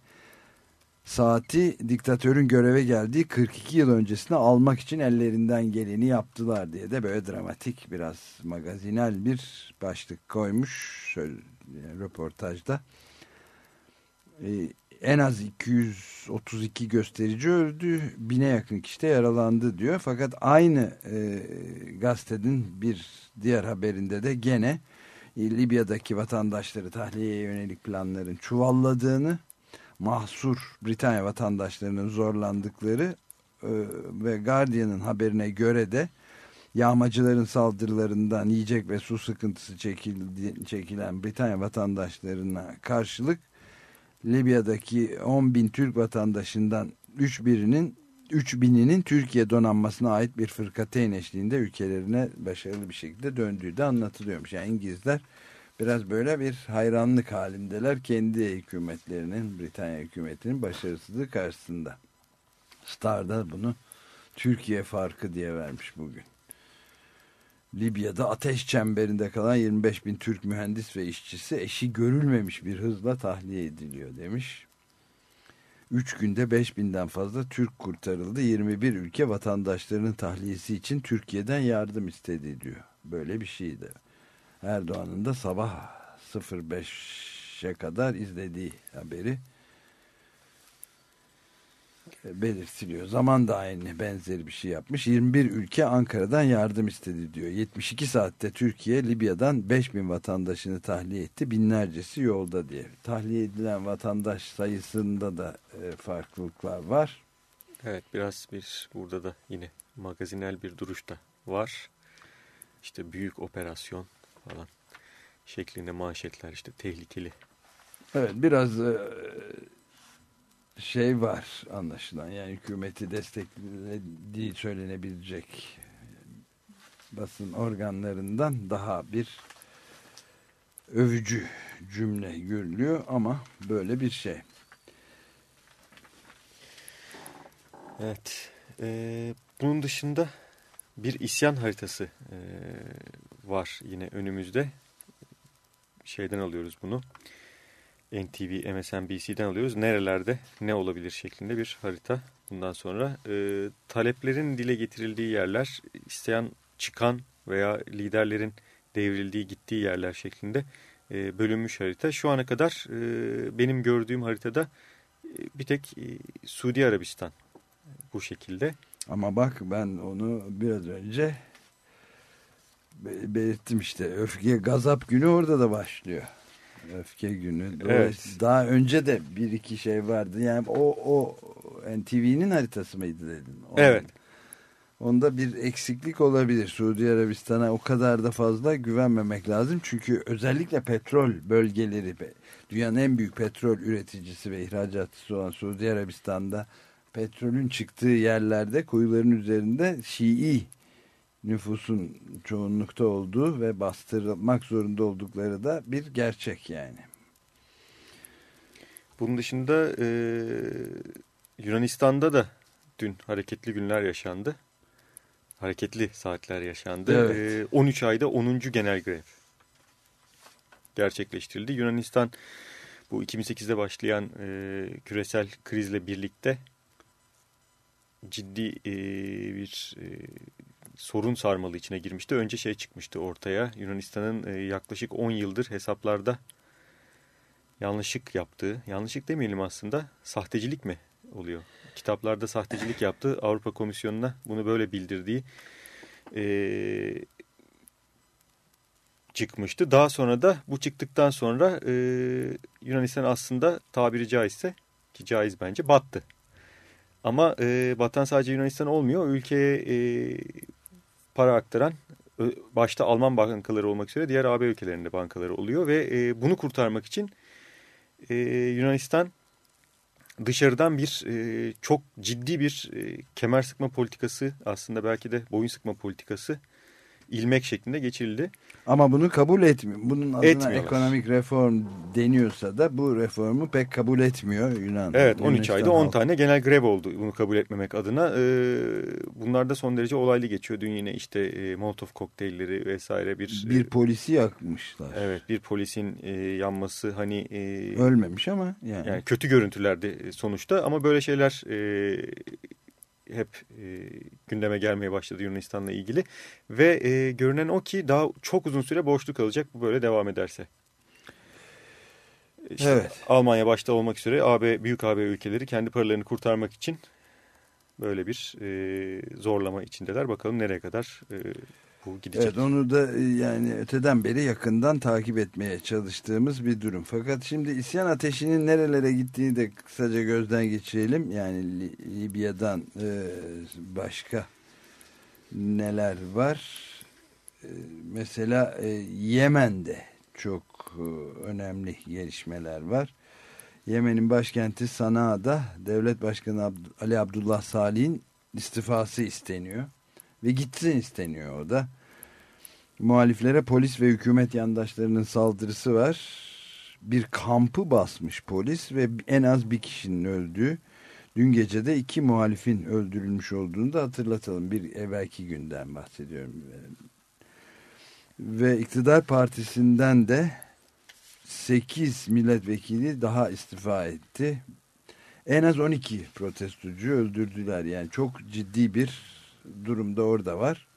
saati diktatörün göreve geldiği 42 yıl öncesine almak için ellerinden geleni yaptılar diye de böyle dramatik biraz magazinel bir başlık koymuş şöyle, yani röportajda. Ee, en az 232 gösterici öldü, bine yakın kişi de yaralandı diyor. Fakat aynı e, gazetenin bir diğer haberinde de gene e, Libya'daki vatandaşları tahliyeye yönelik planların çuvalladığını mahsur Britanya vatandaşlarının zorlandıkları e, ve Guardian'ın haberine göre de yağmacıların saldırılarından yiyecek ve su sıkıntısı çekildi, çekilen Britanya vatandaşlarına karşılık Libya'daki 10 bin Türk vatandaşından 3 birinin 3 bininin Türkiye donanmasına ait bir fırkateyn eşliğinde ülkelerine başarılı bir şekilde döndüğü de anlatılıyormuş. Yani İngilizler biraz böyle bir hayranlık halindeler kendi hükümetlerinin, Britanya hükümetinin başarısızlığı karşısında. Star da bunu Türkiye farkı diye vermiş bugün. Libya'da ateş çemberinde kalan 25 bin Türk mühendis ve işçisi eşi görülmemiş bir hızla tahliye ediliyor demiş. 3 günde 5 binden fazla Türk kurtarıldı. 21 ülke vatandaşlarının tahliyesi için Türkiye'den yardım istedi diyor. Böyle bir şeydi. Erdoğan'ın da sabah 05'e kadar izlediği haberi belirtiliyor. Zaman da aynı benzeri bir şey yapmış. 21 ülke Ankara'dan yardım istedi diyor. 72 saatte Türkiye Libya'dan 5000 vatandaşını tahliye etti. Binlercesi yolda diye. Tahliye edilen vatandaş sayısında da e, farklılıklar var. Evet biraz bir burada da yine magazinel bir duruş da var. İşte büyük operasyon falan şeklinde manşetler işte tehlikeli. Evet biraz e, şey var anlaşılan yani hükümeti desteklediği söylenebilecek basın organlarından daha bir övücü cümle görülüyor ama böyle bir şey. Evet. E, bunun dışında bir isyan haritası e, var yine önümüzde. Şeyden alıyoruz bunu. NTV, MSNBC'den alıyoruz. Nerelerde ne olabilir şeklinde bir harita. Bundan sonra e, taleplerin dile getirildiği yerler, isteyen çıkan veya liderlerin devrildiği gittiği yerler şeklinde e, bölünmüş harita. Şu ana kadar e, benim gördüğüm haritada e, bir tek e, Suudi Arabistan bu şekilde. Ama bak ben onu biraz önce belirttim işte öfke gazap günü orada da başlıyor. Öfke günü. Evet. Daha önce de bir iki şey vardı. Yani o, o NTV'nin haritası mıydı dedin? Onun, Evet. Onda bir eksiklik olabilir. Suudi Arabistan'a o kadar da fazla güvenmemek lazım. Çünkü özellikle petrol bölgeleri, dünyanın en büyük petrol üreticisi ve ihracatçısı olan Suudi Arabistan'da petrolün çıktığı yerlerde kuyuların üzerinde Şii nüfusun çoğunlukta olduğu ve bastırılmak zorunda oldukları da bir gerçek yani. Bunun dışında e, Yunanistan'da da dün hareketli günler yaşandı. Hareketli saatler yaşandı. Evet. E, 13 ayda 10. genel grev gerçekleştirildi. Yunanistan bu 2008'de başlayan e, küresel krizle birlikte ciddi e, bir e, sorun sarmalı içine girmişti. Önce şey çıkmıştı ortaya. Yunanistan'ın e, yaklaşık 10 yıldır hesaplarda yanlışlık yaptığı, yanlışlık demeyelim aslında, sahtecilik mi oluyor? Kitaplarda sahtecilik yaptı. Avrupa Komisyonu'na bunu böyle bildirdiği e, çıkmıştı. Daha sonra da bu çıktıktan sonra e, Yunanistan aslında tabiri caizse ki caiz bence battı. Ama e, batan sadece Yunanistan olmuyor. Ülkeye e, para aktaran başta Alman bankaları olmak üzere diğer AB ülkelerinde bankaları oluyor ve e, bunu kurtarmak için e, Yunanistan dışarıdan bir e, çok ciddi bir e, kemer sıkma politikası aslında belki de boyun sıkma politikası ilmek şeklinde geçirildi. Ama bunu kabul etmiyor. Bunun adına ekonomik reform deniyorsa da bu reformu pek kabul etmiyor Yunan. Evet 13 Yunanistan ayda 10 halkı. tane genel grev oldu bunu kabul etmemek adına. Ee, bunlar da son derece olaylı geçiyor. Dün yine işte e, Molotov kokteylleri vesaire bir... Bir e, polisi yakmışlar. Evet bir polisin e, yanması hani... E, Ölmemiş ama yani. yani kötü görüntülerdi sonuçta ama böyle şeyler e, hep e, gündeme gelmeye başladı Yunanistan'la ilgili. Ve e, görünen o ki daha çok uzun süre boşluk kalacak bu böyle devam ederse. İşte Evet. Almanya başta olmak üzere AB büyük AB ülkeleri kendi paralarını kurtarmak için böyle bir e, zorlama içindeler. Bakalım nereye kadar e, bu gidecek. Evet onu da e, yani öteden beri yakından takip etmeye çalıştığımız bir durum. Fakat şimdi isyan ateşinin nerelere gittiğini de kısaca gözden geçirelim. Yani Li- Libya'dan e, başka neler var? E, mesela Yemen'de çok önemli gelişmeler var. Yemen'in başkenti Sana'da devlet başkanı Ali Abdullah Salih'in istifası isteniyor. Ve gitsin isteniyor o da. Muhaliflere polis ve hükümet yandaşlarının saldırısı var. Bir kampı basmış polis ve en az bir kişinin öldüğü. Dün gece de iki muhalifin öldürülmüş olduğunu da hatırlatalım. Bir evvelki günden bahsediyorum. Ve iktidar partisinden de 8 milletvekili daha istifa etti. En az 12 protestocu öldürdüler. Yani çok ciddi bir durumda orada var.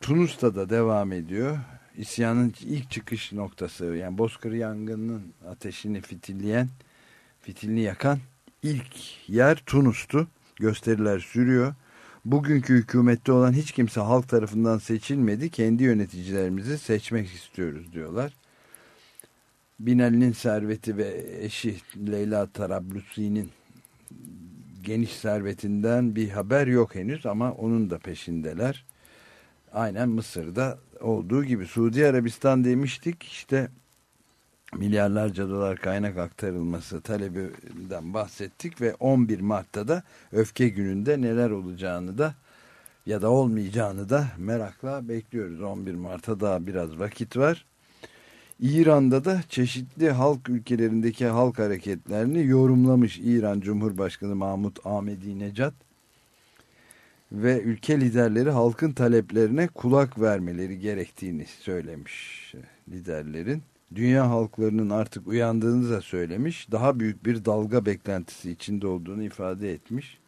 Tunus'ta da devam ediyor. İsyanın ilk çıkış noktası yani Bozkır yangının ateşini fitilleyen, fitilini yakan ilk yer Tunus'tu. Gösteriler sürüyor. Bugünkü hükümette olan hiç kimse halk tarafından seçilmedi. Kendi yöneticilerimizi seçmek istiyoruz diyorlar. Binali'nin serveti ve eşi Leyla Tarablusi'nin geniş servetinden bir haber yok henüz ama onun da peşindeler. Aynen Mısır'da olduğu gibi Suudi Arabistan demiştik işte milyarlarca dolar kaynak aktarılması talebinden bahsettik ve 11 Mart'ta da öfke gününde neler olacağını da ya da olmayacağını da merakla bekliyoruz. 11 Mart'a daha biraz vakit var. İran'da da çeşitli halk ülkelerindeki halk hareketlerini yorumlamış İran Cumhurbaşkanı Mahmut Ahmedinejad ve ülke liderleri halkın taleplerine kulak vermeleri gerektiğini söylemiş liderlerin. Dünya halklarının artık uyandığını da söylemiş. Daha büyük bir dalga beklentisi içinde olduğunu ifade etmiş.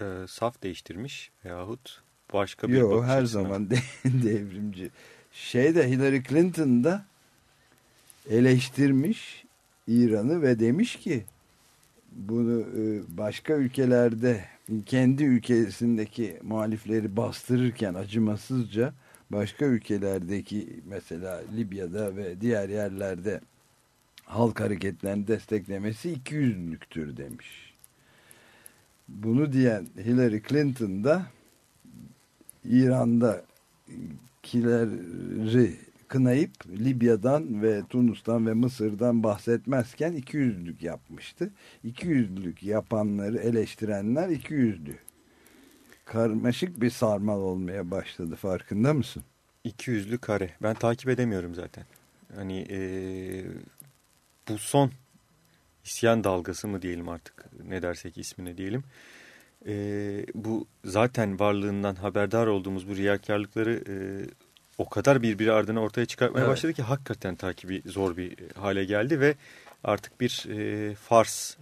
E, saf değiştirmiş veyahut başka bir Yok her zaman de, devrimci. Şeyde Hillary Clinton da eleştirmiş İran'ı ve demiş ki bunu e, başka ülkelerde kendi ülkesindeki muhalifleri bastırırken acımasızca başka ülkelerdeki mesela Libya'da ve diğer yerlerde halk hareketlerini desteklemesi iki yüzlüktür demiş. Bunu diyen Hillary Clinton da İran'da kileri kınayıp Libya'dan ve Tunus'tan ve Mısır'dan bahsetmezken iki yüzlük yapmıştı. İki yüzlük yapanları eleştirenler iki yüzlü. Karmaşık bir sarmal olmaya başladı farkında mısın? İki yüzlü kare. Ben takip edemiyorum zaten. Hani ee, bu son isyan dalgası mı diyelim artık ne dersek ismine diyelim. E, bu zaten varlığından haberdar olduğumuz bu riyakarlıkları e, o kadar birbiri ardına ortaya çıkartmaya evet. başladı ki hakikaten takibi zor bir hale geldi ve artık bir e, fars e,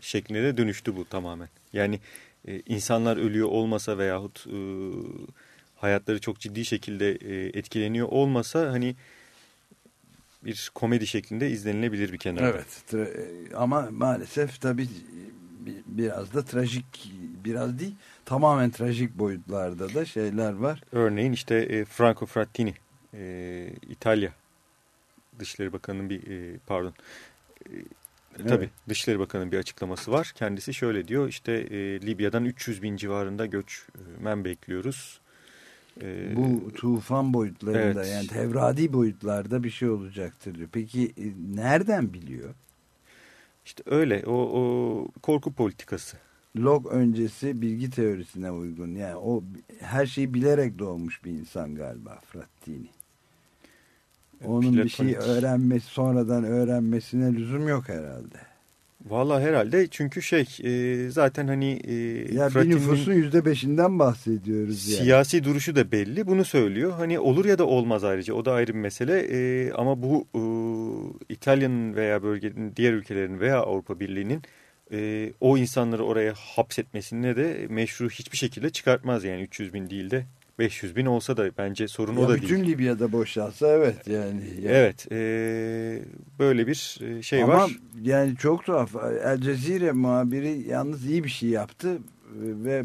şekline de dönüştü bu tamamen. Yani e, insanlar ölüyor olmasa veyahut e, hayatları çok ciddi şekilde e, etkileniyor olmasa hani bir komedi şeklinde izlenilebilir bir kenarda. Evet e, ama maalesef tabii biraz da trajik biraz değil tamamen trajik boyutlarda da şeyler var. Örneğin işte e, Franco Frattini e, İtalya Dışişleri Bakanı'nın bir e, pardon e, evet. tabii Dışişleri Bakanı'nın bir açıklaması var. Kendisi şöyle diyor işte e, Libya'dan 300 bin civarında göçmen bekliyoruz. E, Bu tufan boyutlarında evet. yani tevradi boyutlarda bir şey olacaktır diyor. Peki e, nereden biliyor? İşte öyle o, o korku politikası. Log öncesi bilgi teorisine uygun. Yani o her şeyi bilerek doğmuş bir insan galiba Frattini. Onun Platonik. bir şey öğrenmesi sonradan öğrenmesine lüzum yok herhalde. Valla herhalde çünkü şey e, zaten hani... E, ya bir nüfusun yüzde beşinden bahsediyoruz. Siyasi duruşu da belli bunu söylüyor. Hani olur ya da olmaz ayrıca o da ayrı bir mesele. E, ama bu e, İtalya'nın veya bölgenin diğer ülkelerin veya Avrupa Birliği'nin e, o insanları oraya hapsetmesine de meşru hiçbir şekilde çıkartmaz. Yani 300 bin değil de 500 bin olsa da bence sorun ya o da bütün değil. Bütün Libya'da boşalsa evet yani. yani. Evet e, böyle bir şey Ama var. Ama yani çok tuhaf. El Cezire muhabiri yalnız iyi bir şey yaptı ve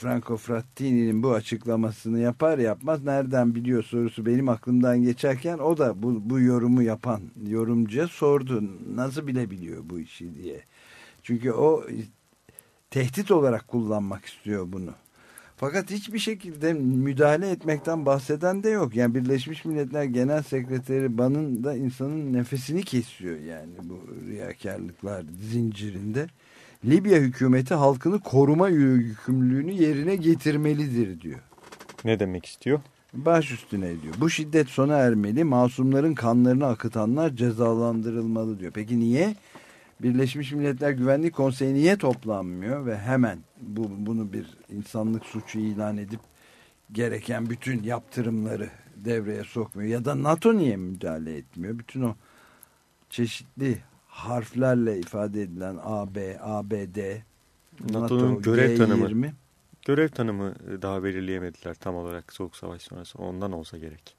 Franco Frattini'nin bu açıklamasını yapar yapmaz nereden biliyor sorusu benim aklımdan geçerken o da bu, bu yorumu yapan yorumcuya sordu. Nasıl bilebiliyor bu işi diye. Çünkü o tehdit olarak kullanmak istiyor bunu. Fakat hiçbir şekilde müdahale etmekten bahseden de yok. Yani Birleşmiş Milletler Genel Sekreteri Ban'ın da insanın nefesini kesiyor yani bu riyakarlıklar zincirinde. Libya hükümeti halkını koruma yükümlülüğünü yerine getirmelidir diyor. Ne demek istiyor? Baş üstüne diyor. Bu şiddet sona ermeli, masumların kanlarını akıtanlar cezalandırılmalı diyor. Peki niye? Birleşmiş Milletler Güvenlik Konseyi niye toplanmıyor ve hemen bu, bunu bir insanlık suçu ilan edip gereken bütün yaptırımları devreye sokmuyor? Ya da NATO niye müdahale etmiyor? Bütün o çeşitli harflerle ifade edilen AB, ABD, NATO'nun NATO, görev tanımı. G20 Görev tanımı daha belirleyemediler tam olarak Soğuk Savaş sonrası. Ondan olsa gerek.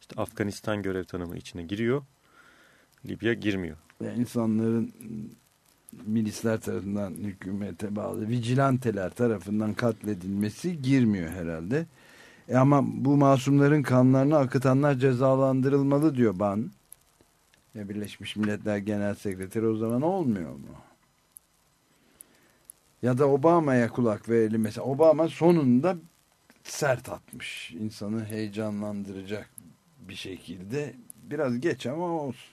İşte Afganistan görev tanımı içine giriyor. Libya girmiyor. Ve insanların milisler tarafından hükümete bağlı vigilanteler tarafından katledilmesi girmiyor herhalde. E ama bu masumların kanlarını akıtanlar cezalandırılmalı diyor Ban. Ya Birleşmiş Milletler Genel Sekreteri o zaman olmuyor mu? Ya da Obama'ya kulak verelim mesela. Obama sonunda sert atmış. İnsanı heyecanlandıracak bir şekilde. Biraz geç ama olsun.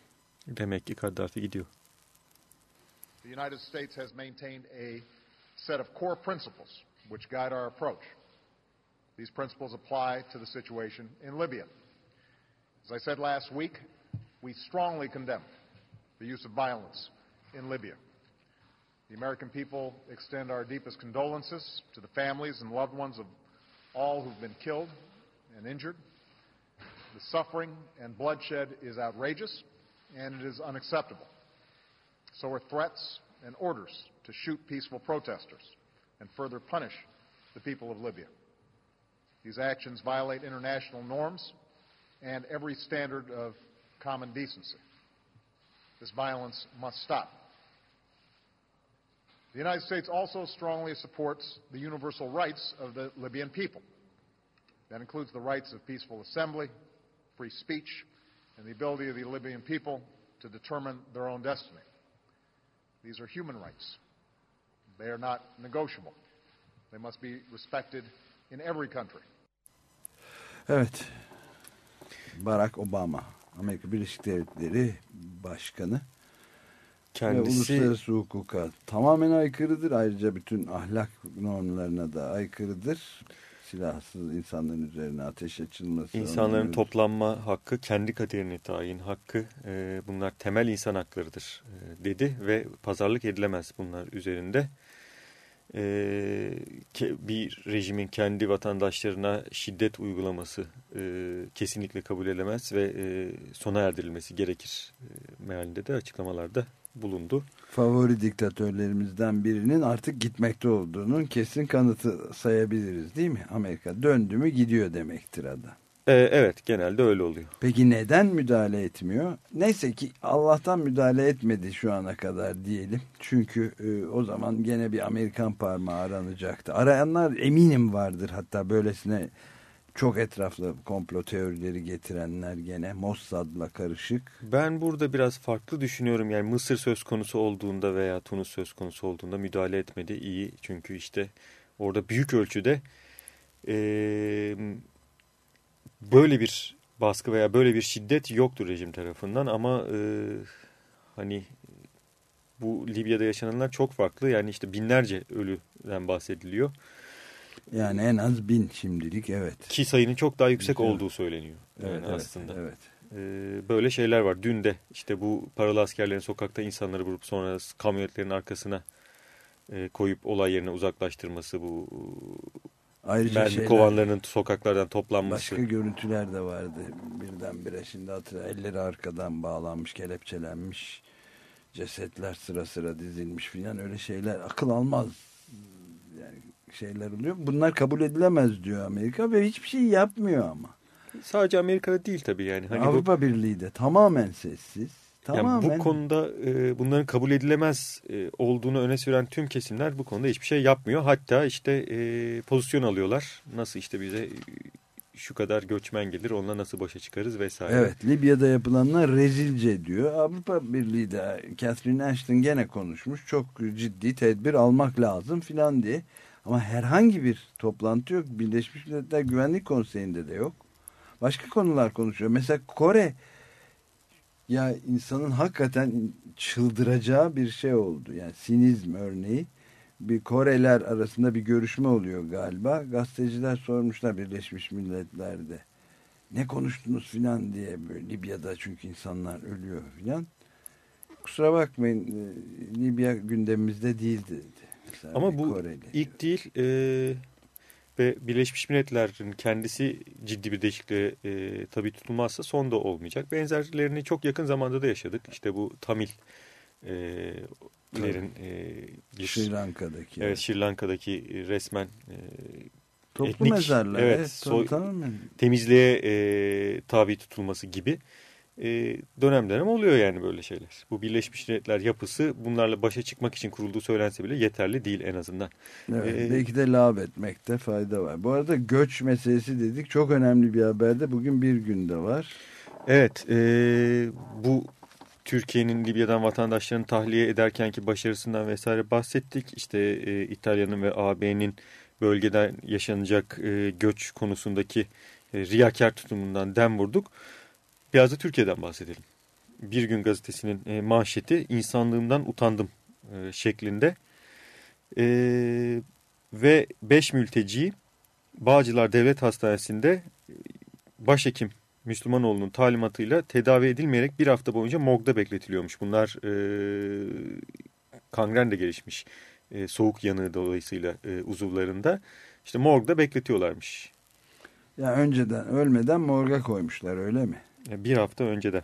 Demek ki Kaddafi gidiyor. The United States has maintained a set of core principles which guide our approach. These principles apply to the situation in Libya. As I said last week, we strongly condemn the use of violence in Libya. The American people extend our deepest condolences to the families and loved ones of all who've been killed and injured. The suffering and bloodshed is outrageous and it is unacceptable. So are threats and orders to shoot peaceful protesters and further punish the people of Libya. These actions violate international norms and every standard of common decency. This violence must stop. The United States also strongly supports the universal rights of the Libyan people. That includes the rights of peaceful assembly, free speech, and the ability of the Libyan people to determine their own destiny. These are human rights. They are not negotiable. They must be respected in every country. Evet. Barack Obama. Amerika Birleşik Devletleri Başkanı. Ve Kendisi uluslararası hukuka tamamen aykırıdır. Ayrıca bütün ahlak normlarına da aykırıdır. Silahsız insanların üzerine ateş açılması. insanların toplanma hakkı, kendi kaderini tayin hakkı e, bunlar temel insan haklarıdır e, dedi ve pazarlık edilemez bunlar üzerinde. E, ke- bir rejimin kendi vatandaşlarına şiddet uygulaması e, kesinlikle kabul edilemez ve e, sona erdirilmesi gerekir e, mealinde de açıklamalarda bulundu. favori diktatörlerimizden birinin artık gitmekte olduğunun kesin kanıtı sayabiliriz değil mi? Amerika döndü mü gidiyor demektir adam. E, evet genelde öyle oluyor. Peki neden müdahale etmiyor? Neyse ki Allah'tan müdahale etmedi şu ana kadar diyelim. Çünkü e, o zaman gene bir Amerikan parmağı aranacaktı. Arayanlar eminim vardır hatta böylesine çok etraflı komplo teorileri getirenler gene Mossad'la karışık. Ben burada biraz farklı düşünüyorum. Yani Mısır söz konusu olduğunda veya Tunus söz konusu olduğunda müdahale etmedi iyi. Çünkü işte orada büyük ölçüde eee, böyle bir baskı veya böyle bir şiddet yoktur rejim tarafından. Ama eee, hani bu Libya'da yaşananlar çok farklı. Yani işte binlerce ölüden bahsediliyor. Yani en az bin şimdilik evet. Ki sayının çok daha yüksek Evet. olduğu söyleniyor. Yani Evet, evet, aslında. evet. Ee, böyle şeyler var. Dün de işte bu paralı askerlerin sokakta insanları vurup sonra kamyonetlerin arkasına e, koyup olay yerine uzaklaştırması bu Ayrıca mermi şeyler- kovanlarının sokaklardan toplanması. Başka görüntüler de vardı. Birdenbire şimdi hatırla elleri arkadan bağlanmış, kelepçelenmiş. Cesetler sıra sıra dizilmiş filan öyle şeyler akıl almaz. Yani şeyler oluyor. Bunlar kabul edilemez diyor Amerika ve hiçbir şey yapmıyor ama. Sadece Amerika'da değil tabii yani. Hani bu, Avrupa Birliği de tamamen sessiz. yani Tamamen. bu konuda e, bunların kabul edilemez e, olduğunu öne süren tüm kesimler bu konuda hiçbir şey yapmıyor. Hatta işte e, pozisyon alıyorlar. Nasıl işte bize e, şu kadar göçmen gelir onunla nasıl başa çıkarız vesaire. Evet Libya'da yapılanlar rezilce diyor. Avrupa Birliği de Catherine Ashton gene konuşmuş. Çok ciddi tedbir almak lazım filan diye. Ama herhangi bir toplantı yok. Birleşmiş Milletler Güvenlik Konseyi'nde de yok. Başka konular konuşuyor. Mesela Kore ya insanın hakikaten çıldıracağı bir şey oldu. Yani sinizm örneği. Bir Koreler arasında bir görüşme oluyor galiba. Gazeteciler sormuşlar Birleşmiş Milletler'de. Ne konuştunuz filan diye böyle Libya'da çünkü insanlar ölüyor filan. Kusura bakmayın e, Libya gündemimizde değildi dedi. Mesela Ama bu Koreli. ilk değil e, ve Birleşmiş Milletler'in kendisi ciddi bir değişikliğe e, tabii tutulmazsa son da olmayacak. Benzerlerini çok yakın zamanda da yaşadık. İşte bu Tamil e, lerin, e, Sri Lanka'daki. evet, Sri Lanka'daki resmen e, Toplu etnik, mezarlar. evet, Evet, soy- tamamen. temizliğe e, tabi tutulması gibi e, dönem dönem oluyor yani böyle şeyler. Bu Birleşmiş Milletler yapısı bunlarla başa çıkmak için kurulduğu söylense bile yeterli değil en azından. Evet, Ee, belki de lağv etmekte fayda var. Bu arada göç meselesi dedik. Çok önemli bir haberde. Bugün bir günde var. Evet, e, bu Türkiye'nin Libya'dan vatandaşlarını tahliye ederkenki başarısından vesaire bahsettik. İşte e, İtalya'nın ve AB'nin bölgeden yaşanacak e, göç konusundaki e, riyakar tutumundan dem vurduk. Biraz da Türkiye'den bahsedelim. Bir gün gazetesinin e, manşeti insanlığımdan utandım e, şeklinde. E, ve 5 mülteci Bağcılar Devlet Hastanesi'nde e, başhekim Müslümanoğlu'nun talimatıyla tedavi edilmeyerek bir hafta boyunca morgda bekletiliyormuş. Bunlar e, kangren de gelişmiş e, soğuk yanığı dolayısıyla e, uzuvlarında. İşte morgda bekletiyorlarmış. Ya önceden ölmeden morga koymuşlar öyle mi? E, bir hafta önceden.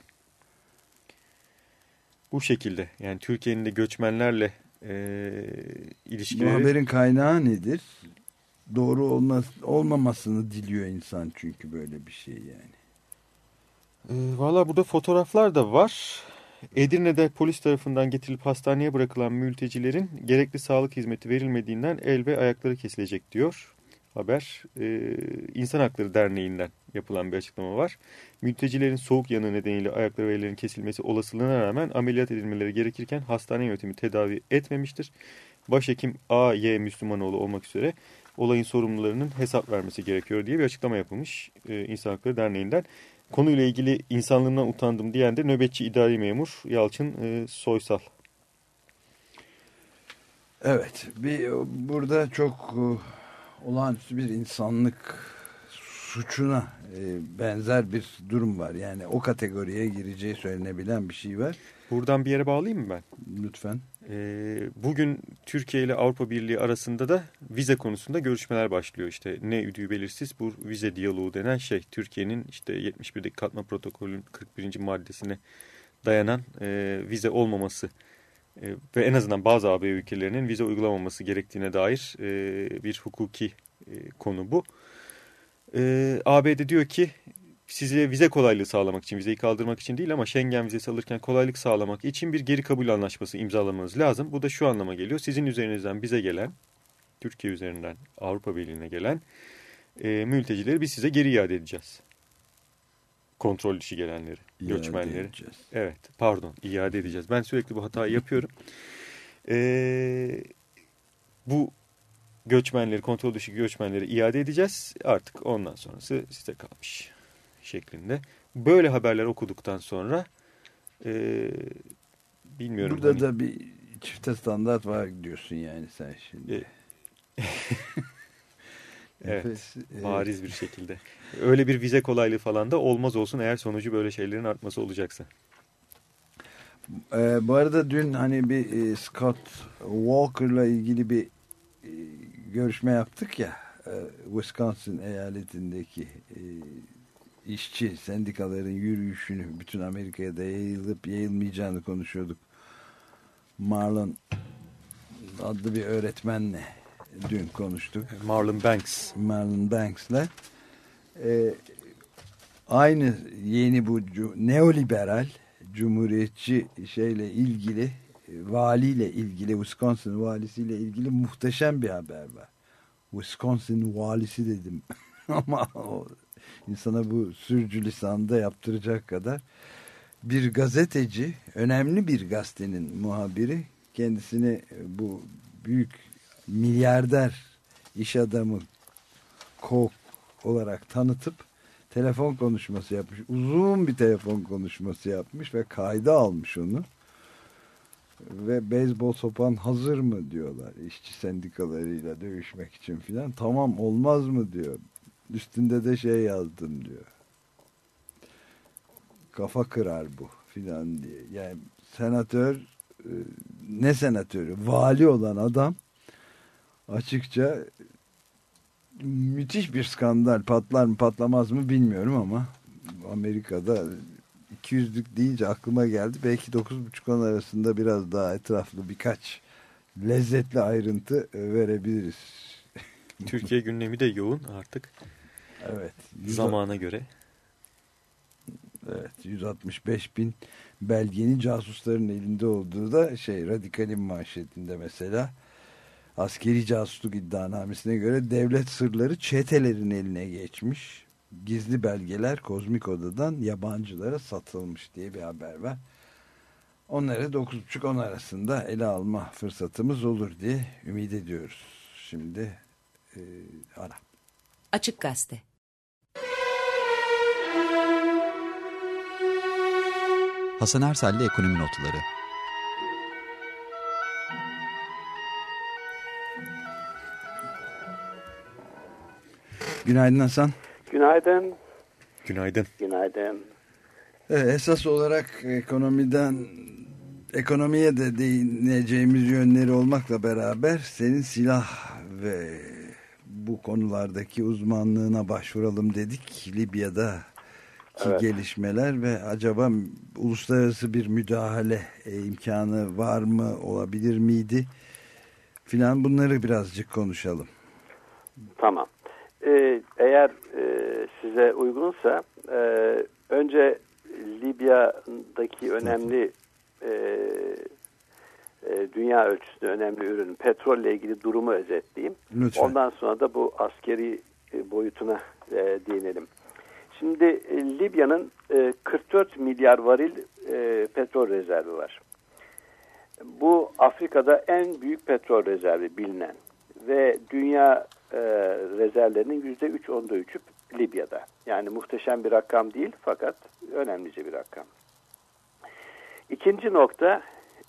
Bu şekilde yani Türkiye'nin de göçmenlerle e, Bu ilişkileri... haberin kaynağı nedir? Doğru olmaz, olmamasını diliyor insan çünkü böyle bir şey yani. E, Valla burada fotoğraflar da var. Edirne'de polis tarafından getirilip hastaneye bırakılan mültecilerin gerekli sağlık hizmeti verilmediğinden el ve ayakları kesilecek diyor haber. E, İnsan Hakları Derneği'nden yapılan bir açıklama var. Mültecilerin soğuk yanığı nedeniyle ayakları ve ellerinin kesilmesi olasılığına rağmen ameliyat edilmeleri gerekirken hastane yönetimi tedavi etmemiştir. Başhekim A. Y. Müslümanoğlu olmak üzere olayın sorumlularının hesap vermesi gerekiyor diye bir açıklama yapılmış e, İnsan Hakları Derneği'nden. Konuyla ilgili insanlığından utandım diyen de nöbetçi idari memur Yalçın e, Soysal. Evet, bir, burada çok e, olağanüstü bir insanlık suçuna e, benzer bir durum var. Yani o kategoriye gireceği söylenebilen bir şey var. Buradan bir yere bağlayayım mı ben? Lütfen. E, bugün Türkiye ile Avrupa Birliği arasında da vize konusunda görüşmeler başlıyor. İşte ne üdüğü belirsiz bu vize diyaloğu denen şey. Türkiye'nin işte 71'deki katma protokolün 41. maddesine dayanan e, vize olmaması e, ve en azından bazı AB ülkelerinin vize uygulamaması gerektiğine dair e, bir hukuki e, konu bu. E, ABD diyor ki size vize kolaylığı sağlamak için, vizeyi kaldırmak için değil ama Schengen vizesi alırken kolaylık sağlamak için bir geri kabul anlaşması imzalamanız lazım. Bu da şu anlama geliyor. Sizin üzerinizden bize gelen, Türkiye üzerinden Avrupa Birliği'ne gelen e, mültecileri biz size geri iade edeceğiz. Kontrol dışı gelenleri, İade göçmenleri. edeceğiz. Evet, pardon, iade edeceğiz. Ben sürekli bu hatayı yapıyorum. Ee, bu göçmenleri, kontrol dışı göçmenleri iade edeceğiz. Artık ondan sonrası size kalmış şeklinde. Böyle haberler okuduktan sonra e, bilmiyorum. Burada hani- da bir çifte standart var diyorsun yani sen şimdi. E, Evet, bariz bir şekilde. Öyle bir vize kolaylığı falan da olmaz olsun eğer sonucu böyle şeylerin artması olacaksa. e, bu arada dün hani bir e, Scott Walker'la ilgili bir e, görüşme yaptık ya. e, Wisconsin eyaletindeki e, işçi sendikaların yürüyüşünü bütün Amerika'ya da yayılıp yayılmayacağını konuşuyorduk. Marlon adlı bir öğretmenle dün konuştuk. Marlon Banks. Marlon Banks'la Ee, aynı yeni bu neoliberal cumhuriyetçi şeyle ilgili e, valiyle ilgili Wisconsin valisiyle ilgili muhteşem bir haber var. Wisconsin valisi dedim ama o insana bu sürcü lisanda yaptıracak kadar bir gazeteci önemli bir gazetenin muhabiri kendisini e, bu büyük milyarder iş adamı Koch olarak tanıtıp telefon konuşması yapmış. Uzun bir telefon konuşması yapmış ve kayda almış onu. Ve beyzbol sopan hazır mı diyorlar işçi sendikalarıyla dövüşmek için filan. Tamam olmaz mı diyor. Üstünde de şey yazdım diyor. Kafa kırar bu filan diye. Yani senatör e, ne senatörü vali olan adam açıkça müthiş bir skandal patlar mı patlamaz mı bilmiyorum ama Amerika'da 200'lük deyince aklıma geldi. Belki 9.5-10 arasında biraz daha etraflı birkaç lezzetli ayrıntı verebiliriz. Türkiye gündemi de yoğun artık. Evet. Zamana göre. Evet 165 bin belgenin casusların elinde olduğu da şey radikalin manşetinde mesela askeri casusluk iddianamesine göre devlet sırları çetelerin eline geçmiş. Gizli belgeler kozmik odadan yabancılara satılmış diye bir haber var. Onları 9.30-10 arasında ele alma fırsatımız olur diye ümit ediyoruz. Şimdi e, ara. Açık Gazete Hasan Ersel'le Ekonomi Notları Günaydın Hasan. Günaydın. Günaydın. Günaydın. Evet, esas olarak ekonomiden ekonomiye de değineceğimiz yönleri olmakla beraber senin silah ve bu konulardaki uzmanlığına başvuralım dedik. Libya'da Evet. gelişmeler ve acaba uluslararası bir müdahale e, imkanı var mı olabilir miydi filan bunları birazcık konuşalım. Tamam. Ee, eğer e, size uygunsa e, önce Libya'daki önemli e, e, dünya ölçüsünde önemli ürün petrolle ilgili durumu özetleyeyim. Lütfen. Ondan sonra da bu askeri e, boyutuna e, değinelim. Şimdi e, Libya'nın e, 44 milyar varil e, petrol rezervi var. Bu Afrika'da en büyük petrol rezervi bilinen ve dünya e, rezervlerinin yüzde üç onda üçü Libya'da. Yani muhteşem bir rakam değil fakat önemlice bir rakam. İkinci nokta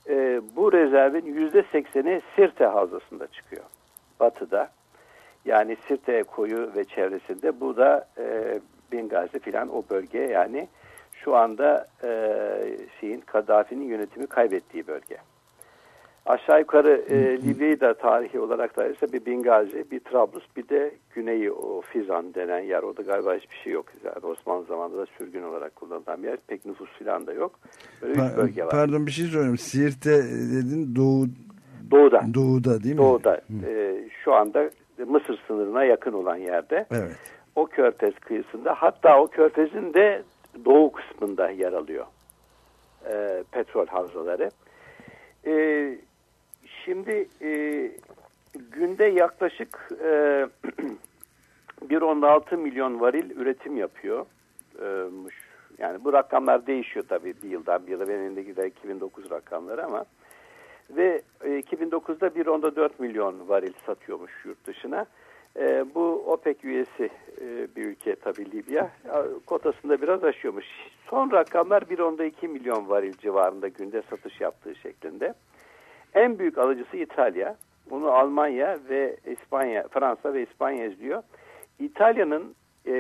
e, bu rezervin yüzde sekseni Sirte havzasında çıkıyor. Batıda. Yani Sirte koyu ve çevresinde bu da e, Bengazi filan o bölge yani şu anda e, şeyin Kaddafi'nin yönetimi kaybettiği bölge. Aşağı yukarı e, Libya'yı da tarihi olarak da ise bir Bengazi, bir Trablus, bir de güneyi o Fizan denen yer. O da galiba hiçbir şey yok. Yani Osmanlı zamanında da sürgün olarak kullanılan bir yer. Pek nüfus filan da yok. Böyle üç Pa- bölge var. Pardon bir şey soruyorum. Siirt'te dedin doğu, Doğuda. doğuda değil mi? Doğuda. E, şu anda Mısır sınırına yakın olan yerde. Evet. O körfez kıyısında hatta o körfezin de doğu kısmında yer alıyor. E, petrol havzaları. E, şimdi e, günde yaklaşık e, 1.16 milyon varil üretim yapıyor. E, yani bu rakamlar değişiyor tabii bir yıldan bir yıla. Benim elimdeki de 2009 rakamları ama ve e, 2009'da 1.4 milyon varil satıyormuş yurt dışına. E, bu OPEC üyesi e, bir ülke tabii Libya. Kotasında biraz aşıyormuş. Son rakamlar 1.2 milyon varil civarında günde satış yaptığı şeklinde. En büyük alıcısı İtalya. Bunu Almanya ve İspanya, Fransa ve İspanya izliyor. İtalya'nın e,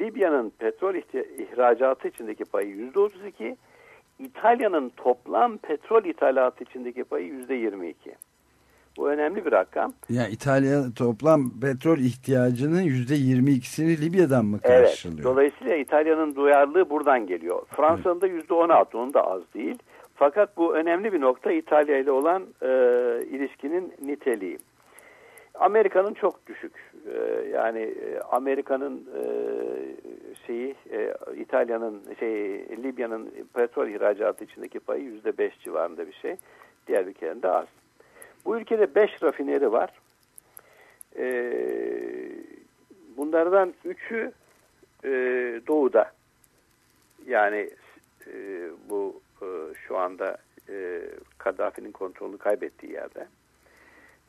Libya'nın petrol ihracatı içindeki payı %32. İtalya'nın toplam petrol ithalatı içindeki payı %22. Bu önemli bir rakam. Yani İtalya toplam petrol ihtiyacının yüzde 22'sini Libya'dan mı Evet. karşılıyor? Dolayısıyla İtalya'nın duyarlılığı buradan geliyor. Fransa'nın da %16, onun da az değil. Fakat bu önemli bir nokta İtalya ile olan e, ilişkinin niteliği. Amerika'nın çok düşük. E, yani e, Amerika'nın e, şeyi e, İtalya'nın şey Libya'nın petrol ihracatı içindeki payı yüzde beş civarında bir şey. Diğer ülkelerin de az. Bu ülkede beş rafineri var. E, bunlardan üçü e, doğuda. Yani e, bu şu anda e, Kaddafi'nin kontrolünü kaybettiği yerde.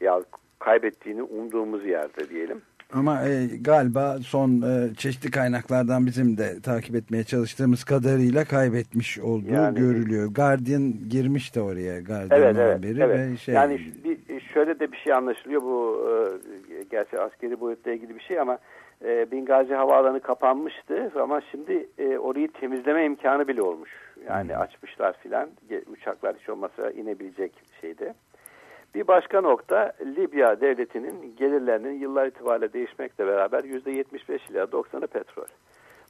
Ya kaybettiğini umduğumuz yerde diyelim. Ama e, galiba son e, çeşitli kaynaklardan bizim de takip etmeye çalıştığımız kadarıyla kaybetmiş olduğu Yani- görülüyor. Guardian girmiş de oraya Guardian Evet evet. haberi evet. ve şey. Yani bir, şöyle de bir şey anlaşılıyor bu e, gerçi askeri boyutla ilgili bir şey ama e, Bingazi Havaalanı kapanmıştı ama şimdi e, orayı temizleme imkanı bile olmuş. Yani açmışlar filan uçaklar hiç olmazsa inebilecek şeyde. Bir başka nokta Libya devletinin gelirlerinin yıllar itibariyle değişmekle beraber %75 ila 90'ı petrol.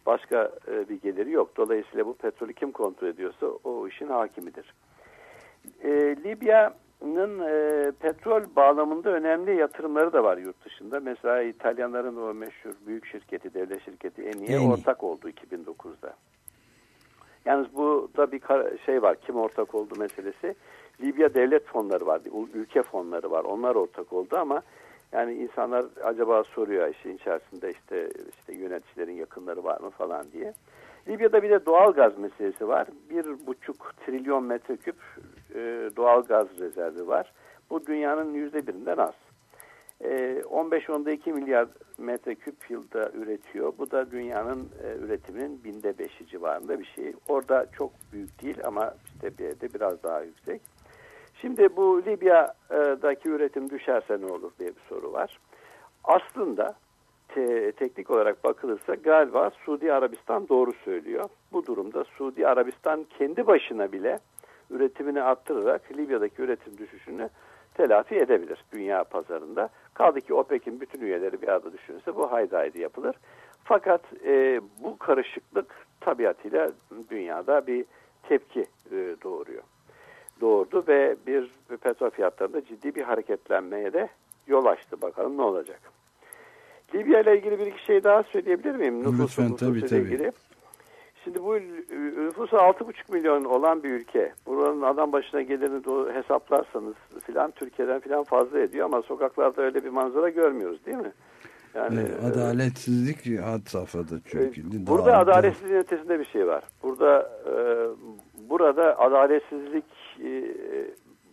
Başka e, bir geliri yok. Dolayısıyla bu petrolü kim kontrol ediyorsa o işin hakimidir. E, Libya'nın e, petrol bağlamında önemli yatırımları da var yurt dışında. Mesela İtalyanların o meşhur büyük şirketi, devlet şirketi Eni'ye Eni. ortak oldu 2009'da. Yalnız bu da bir şey var. Kim ortak oldu meselesi. Libya devlet fonları var. ül- Ülke fonları var. Onlar ortak oldu ama yani insanlar acaba soruyor işin içerisinde işte işte yöneticilerin yakınları var mı falan diye. Libya'da bir de doğal gaz meselesi var. Bir buçuk trilyon metreküp e, doğal gaz rezervi var. Bu dünyanın yüzde birinden az. E, 15-12 milyar metreküp yılda üretiyor. Bu da dünyanın e, üretiminin binde beşi civarında bir şey. Orada çok büyük değil ama işte bir de biraz daha yüksek. Şimdi bu Libya'daki üretim düşerse ne olur diye bir soru var. Aslında te- teknik olarak bakılırsa galiba Suudi Arabistan doğru söylüyor. Bu durumda Suudi Arabistan kendi başına bile üretimini arttırarak Libya'daki üretim düşüşünü telafi edebilir dünya pazarında. Kaldı ki OPEC'in bütün üyeleri bir arada düşünürse bu haydi haydi yapılır. Fakat e, bu karışıklık tabiatıyla dünyada bir tepki e, doğuruyor. Doğurdu ve bir petrol fiyatlarında ciddi bir hareketlenmeye de yol açtı. Bakalım ne olacak. Libya ile ilgili bir iki şey daha söyleyebilir miyim? Lütfen, tabii, tabii. ilgili. Şimdi bu nüfusu 6,5 milyon olan bir ülke. Buranın adam başına gelirini hesaplarsanız filan Türkiye'den filan fazla ediyor ama sokaklarda öyle bir manzara görmüyoruz değil mi? Yani Evet, e, adaletsizlik had safhada çünkü. ee, Burada Dağıldı. adaletsizliğin ötesinde bir şey var. Burada e, burada adaletsizlik e,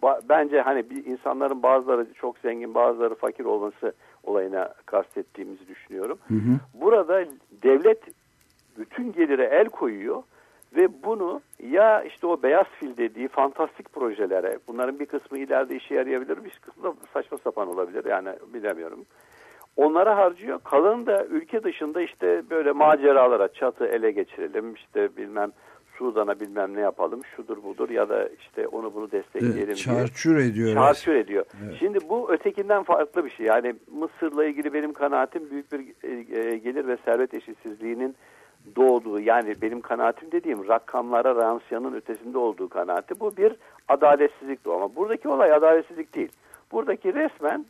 ba- bence hani bir insanların bazıları çok zengin bazıları fakir olması olayına kastettiğimizi düşünüyorum. Burada devlet bütün gelire el koyuyor ve bunu ya işte o beyaz fil dediği fantastik projelere bunların bir kısmı ileride işe yarayabilir bir kısmı da saçma sapan olabilir yani bilemiyorum. Onlara harcıyor. Kalanı da ülke dışında işte böyle maceralara çatı ele geçirelim. işte bilmem Sudan'a bilmem ne yapalım. Şudur budur ya da işte onu bunu destekleyelim Evet, diye. çarçur ediyor. Çarçur ediyor. Evet. Şimdi bu ötekinden farklı bir şey. Yani Mısır'la ilgili benim kanaatim büyük bir e, e, gelir ve servet eşitsizliğinin doğduğu yani benim kanaatim dediğim rakamlara ransiyanın ötesinde olduğu kanaati. Bu bir adaletsizlik doğu ama buradaki olay adaletsizlik değil. Buradaki resmen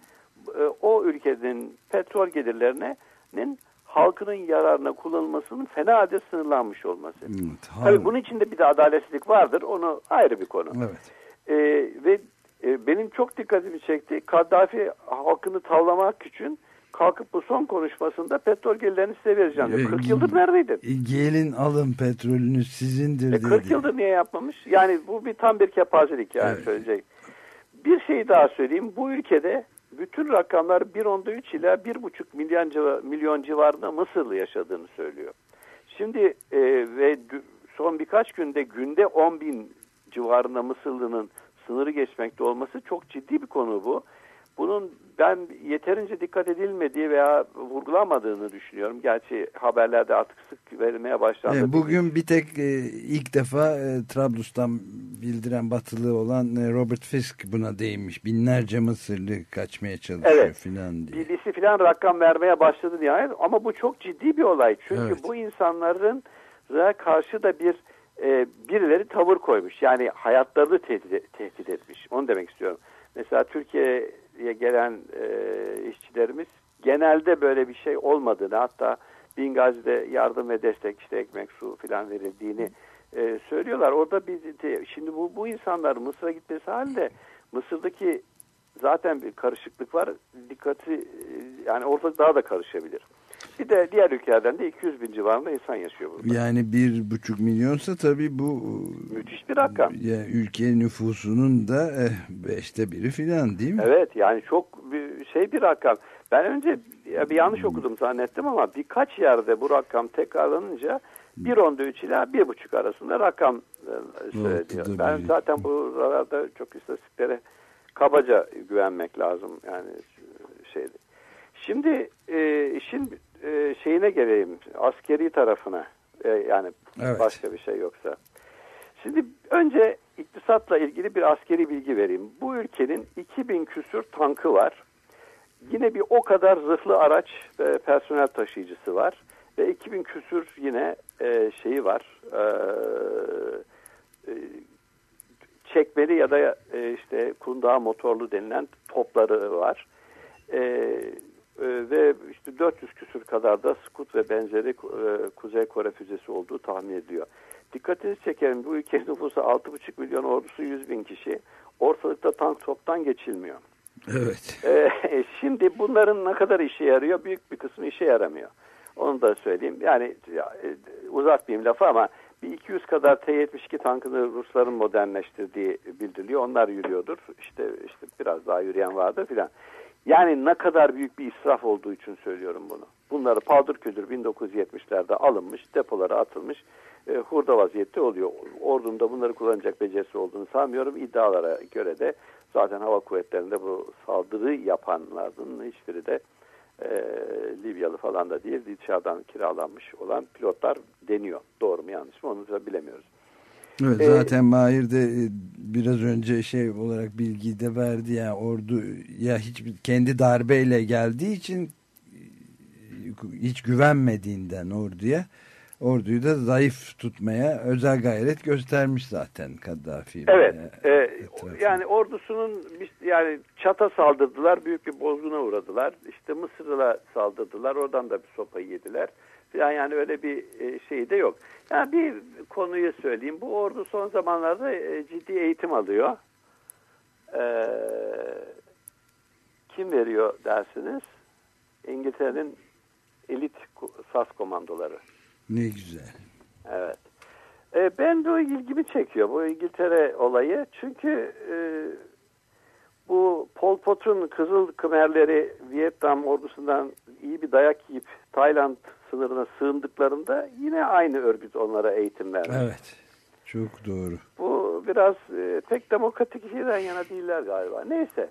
e, o ülkenin petrol gelirlerinin halkının yararına kullanılmasının fena halde sınırlanmış olması. Evet, Tabii bunun içinde bir de adaletsizlik vardır. Onu ayrı bir konu. Evet. Ee, ve e, benim çok dikkatimi çekti. Kaddafi halkını tavlamak için kalkıp bu son konuşmasında petrol gelirlerini size vereceğim diyor. E, 40 yıldır neredeydin? E, Gelin alın petrolünüz sizindir E, 40 dedi. yıldır niye yapmamış? Yani bu bir tam bir kepazelik yani Evet. söyleyecek. Bir şey daha söyleyeyim. Bu ülkede bütün rakamlar 1.3 ila 1.5 milyon, milyon civarında Mısırlı yaşadığını söylüyor. Şimdi e, ve son birkaç günde günde 10 bin civarında Mısırlı'nın sınırı geçmekte olması çok ciddi bir konu bu. Bunun ben yeterince dikkat edilmediği veya vurgulamadığını düşünüyorum. Gerçi haberlerde artık sık verilmeye başlandı. E, bugün bir tek e, ilk defa e, Trablus'tan bildiren batılı olan e, Robert Fisk buna değinmiş. Binlerce Mısırlı kaçmaya çalışıyor Evet. filan diye. Birisi falan rakam vermeye başladı nihayet ama bu çok ciddi bir olay. Çünkü Evet. bu insanların karşı da bir e, birileri tavır koymuş. Yani hayatlarını tehdit, tehdit etmiş. Onu demek istiyorum. Mesela Türkiye'ye gelen e, işçilerimiz genelde böyle bir şey olmadığını hatta Bingazi'de yardım ve destek işte ekmek su filan verildiğini e, söylüyorlar. Orada de- şimdi bu bu insanlar Mısır'a gitmesi halinde Mısır'daki zaten bir karışıklık var. Dikkati e, yani ortada daha da karışabilir. Bir de diğer ülkelerden de 200 bin civarında insan yaşıyor burada. Yani bir buçuk milyonsa tabii bu Müthiş bir rakam. ya, ülke nüfusunun da eh, beşte biri filan değil mi? Evet yani çok bir şey bir rakam. Ben önce bir yanlış okudum zannettim ama birkaç yerde bu rakam tekrarlanınca 1.13 ila 1.5 arasında rakam e, söyleniyor. Ben zaten buralarda çok istatistiklere kabaca güvenmek lazım yani şeyde. Şimdi e, işin e, şeyine geleyim askeri tarafına E, yani Evet. başka bir şey yoksa. Şimdi önce iktisatla ilgili bir askeri bilgi vereyim. Bu ülkenin 2000 küsür tankı var. Yine bir o kadar zırhlı araç ve personel taşıyıcısı var. Ve 2000 küsür yine e, şeyi var. E, e, çekmeli ya da e, işte kundağı motorlu denilen topları var. E, ve işte 400 küsür kadar da Skut ve benzeri e, Kuzey Kore füzesi olduğu tahmin ediliyor. Dikkatinizi çekerim bu ülkenin nüfusu 6,5 milyon ordusu 100 bin kişi. Ortalıkta tank toptan geçilmiyor. Evet. Ee, şimdi bunların ne kadar işe yarıyor? Büyük bir kısmı işe yaramıyor. Onu da söyleyeyim. Yani ya, e, uzatmayayım lafı ama bir 200 kadar T-72 tankını Rusların modernleştirdiği bildiriliyor. Onlar yürüyordur. İşte işte biraz daha yürüyen vardır filan. Yani ne kadar büyük bir israf olduğu için söylüyorum bunu. Bunları paldır küldür 1970'lerde alınmış, depolara atılmış, e, hurda vaziyette oluyor. Ordunun da bunları kullanacak becerisi olduğunu sanmıyorum. İddialara göre de zaten hava kuvvetlerinde bu saldırı yapanların hiçbiri de e, Libyalı falan da değil, dışarıdan kiralanmış olan pilotlar deniyor. Doğru mu yanlış mı onu da bilemiyoruz. Evet, Ee, zaten Mahir de e, biraz önce şey olarak bilgiyi de verdi yani ordu ya hiç kendi darbeyle geldiği için e, hiç güvenmediğinden orduya orduyu da zayıf tutmaya özel gayret göstermiş zaten Kaddafi. Evet. ve e, etrafında. yani ordusunun yani çata saldırdılar. Büyük bir bozguna uğradılar. İşte Mısır'a saldırdılar. Oradan da bir sopayı yediler. Yani, yani öyle bir e, şey de yok. Yani bir konuyu söyleyeyim. Bu ordu son zamanlarda e, ciddi eğitim alıyor. E, kim veriyor dersiniz? İngiltere'nin elit SAS komandoları. Ne güzel. Evet. Ben bu ilgimi çekiyor bu İngiltere olayı. Çünkü e, bu Pol Pot'un Kızıl Kımerleri Vietnam ordusundan iyi bir dayak yiyip Tayland sınırına sığındıklarında yine aynı örgüt onlara eğitim vermiş. Evet. Çok doğru. Bu biraz e, pek demokratik şeyden yana değiller galiba. Neyse.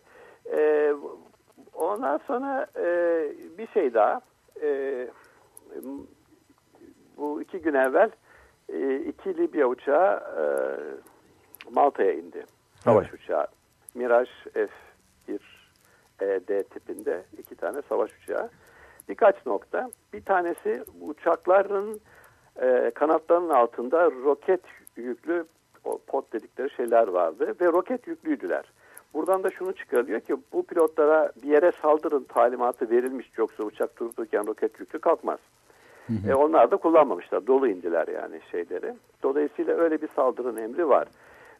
E, ondan sonra e, bir şey daha. E, bu iki gün evvel e, iki Libya uçağı e, Malta'ya indi. Savaş uçağı. Miraj F-1 ED tipinde iki tane savaş uçağı. Birkaç nokta. Bir tanesi bu uçakların e, kanatlarının altında roket yüklü o pot dedikleri şeyler vardı ve roket yüklüydüler. Buradan da şunu çıkarılıyor ki bu pilotlara bir yere saldırın talimatı verilmiş yoksa uçak durdururken roket yüklü kalkmaz. E, onlar da kullanmamışlar. Dolu indiler yani şeyleri. Dolayısıyla öyle bir saldırın emri var.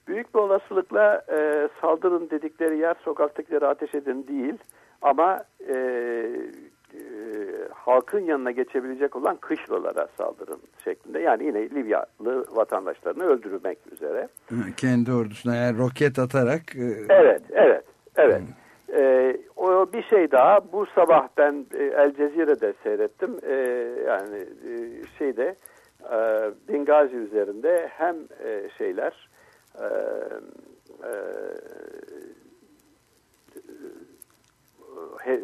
Büyük bir olasılıkla e, saldırın dedikleri yer sokaktakileri ateş edin değil ama e, e, halkın yanına geçebilecek olan kışlalara saldırın şeklinde. Yani yine Libyalı vatandaşlarını öldürmek üzere. Kendi ordusuna yani roket atarak e, Evet, evet, evet. Ee, o bir şey daha. Bu sabah ben e, El Cezire'de seyrettim. Ee, yani e, şeyde e, Bengazi üzerinde hem e, şeyler e, e, e,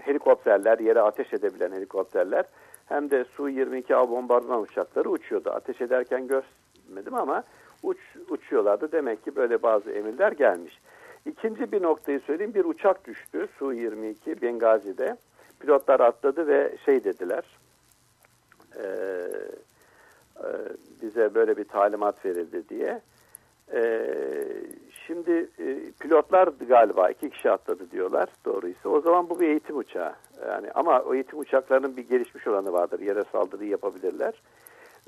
helikopterler, yere ateş edebilen helikopterler hem de Su-22A bombardıman uçakları uçuyordu. Ateş ederken görmedim ama uç, uçuyorlardı. Demek ki böyle bazı emirler gelmiş. İkinci bir noktayı söyleyeyim. Bir uçak düştü Su-22 Bengazi'de. Pilotlar atladı ve şey dediler. e, e, bize böyle bir talimat verildi diye. E, şimdi e, pilotlar galiba iki kişi atladı diyorlar doğruysa. O zaman bu bir eğitim uçağı. Yani ama o eğitim uçaklarının bir gelişmiş olanı vardır. Yere saldırı yapabilirler.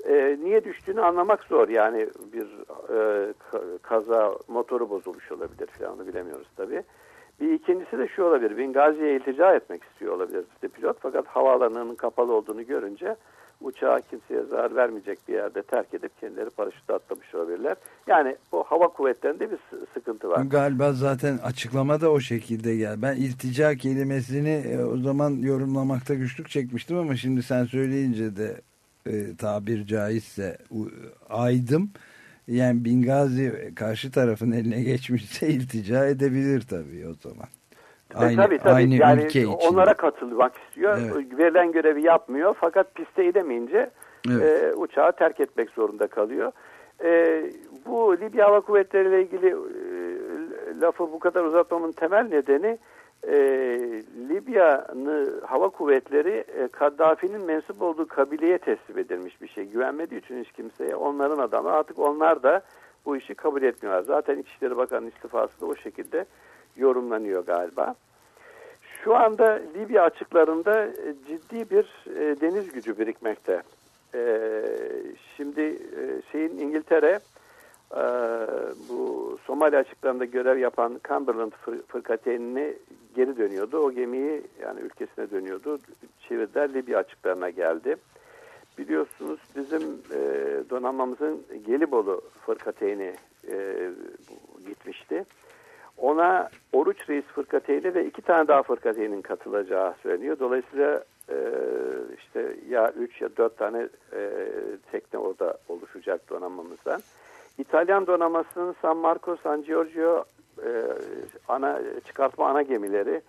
E, niye düştüğünü anlamak zor. Yani bir e, ka- kaza motoru bozulmuş olabilir falan bilemiyoruz tabii. Bir ikincisi de şu olabilir. Bengazi'ye iltica etmek istiyor olabilir işte pilot. Fakat havaalanının kapalı olduğunu görünce uçağı kimseye zarar vermeyecek bir yerde terk edip kendileri paraşütle atlamış olabilirler. Yani bu hava kuvvetlerinde bir sı- sıkıntı var. Galiba zaten açıklama da o şekilde geldi. Ben iltica kelimesini e, o zaman yorumlamakta güçlük çekmiştim ama şimdi sen söyleyince de e, tabir caizse u- aydım. Yani Bingazi karşı tarafın eline geçmişse iltica edebilir tabii o zaman. E, tabii tabii. aynı yani ülke için. onlara katılmak istiyor. Evet. Verilen görevi yapmıyor fakat piste inemeyince Evet. e, uçağı terk etmek zorunda kalıyor. E, bu Libya Hava Kuvvetleri ile ilgili e, lafı bu kadar uzatmamın temel nedeni e, Libya'nın hava kuvvetleri e, Kaddafi'nin mensup olduğu kabileye teslim edilmiş bir şey. Güvenmediği için hiç kimseye onların adamı artık onlar da bu işi kabul etmiyorlar. Zaten İçişleri Bakanı istifası da o şekilde yorumlanıyor galiba. Şu anda Libya açıklarında e, ciddi bir e, deniz gücü birikmekte. E, şimdi şeyin İngiltere bu Somali açıklarında görev yapan Cumberland fır, fırkateynine geri dönüyordu. O gemiyi yani ülkesine dönüyordu. Çevirdiler Libya açıklarına geldi. Biliyorsunuz bizim e, donanmamızın Gelibolu fırkateyni e, gitmişti. Ona Oruç Reis fırkateyni ve iki tane daha fırkateynin katılacağı söyleniyor. Dolayısıyla e, işte ya üç ya dört tane e, tekne orada oluşacak donanmamızdan. İtalyan donanmasının San Marco, San Giorgio e, ana çıkartma ana gemileri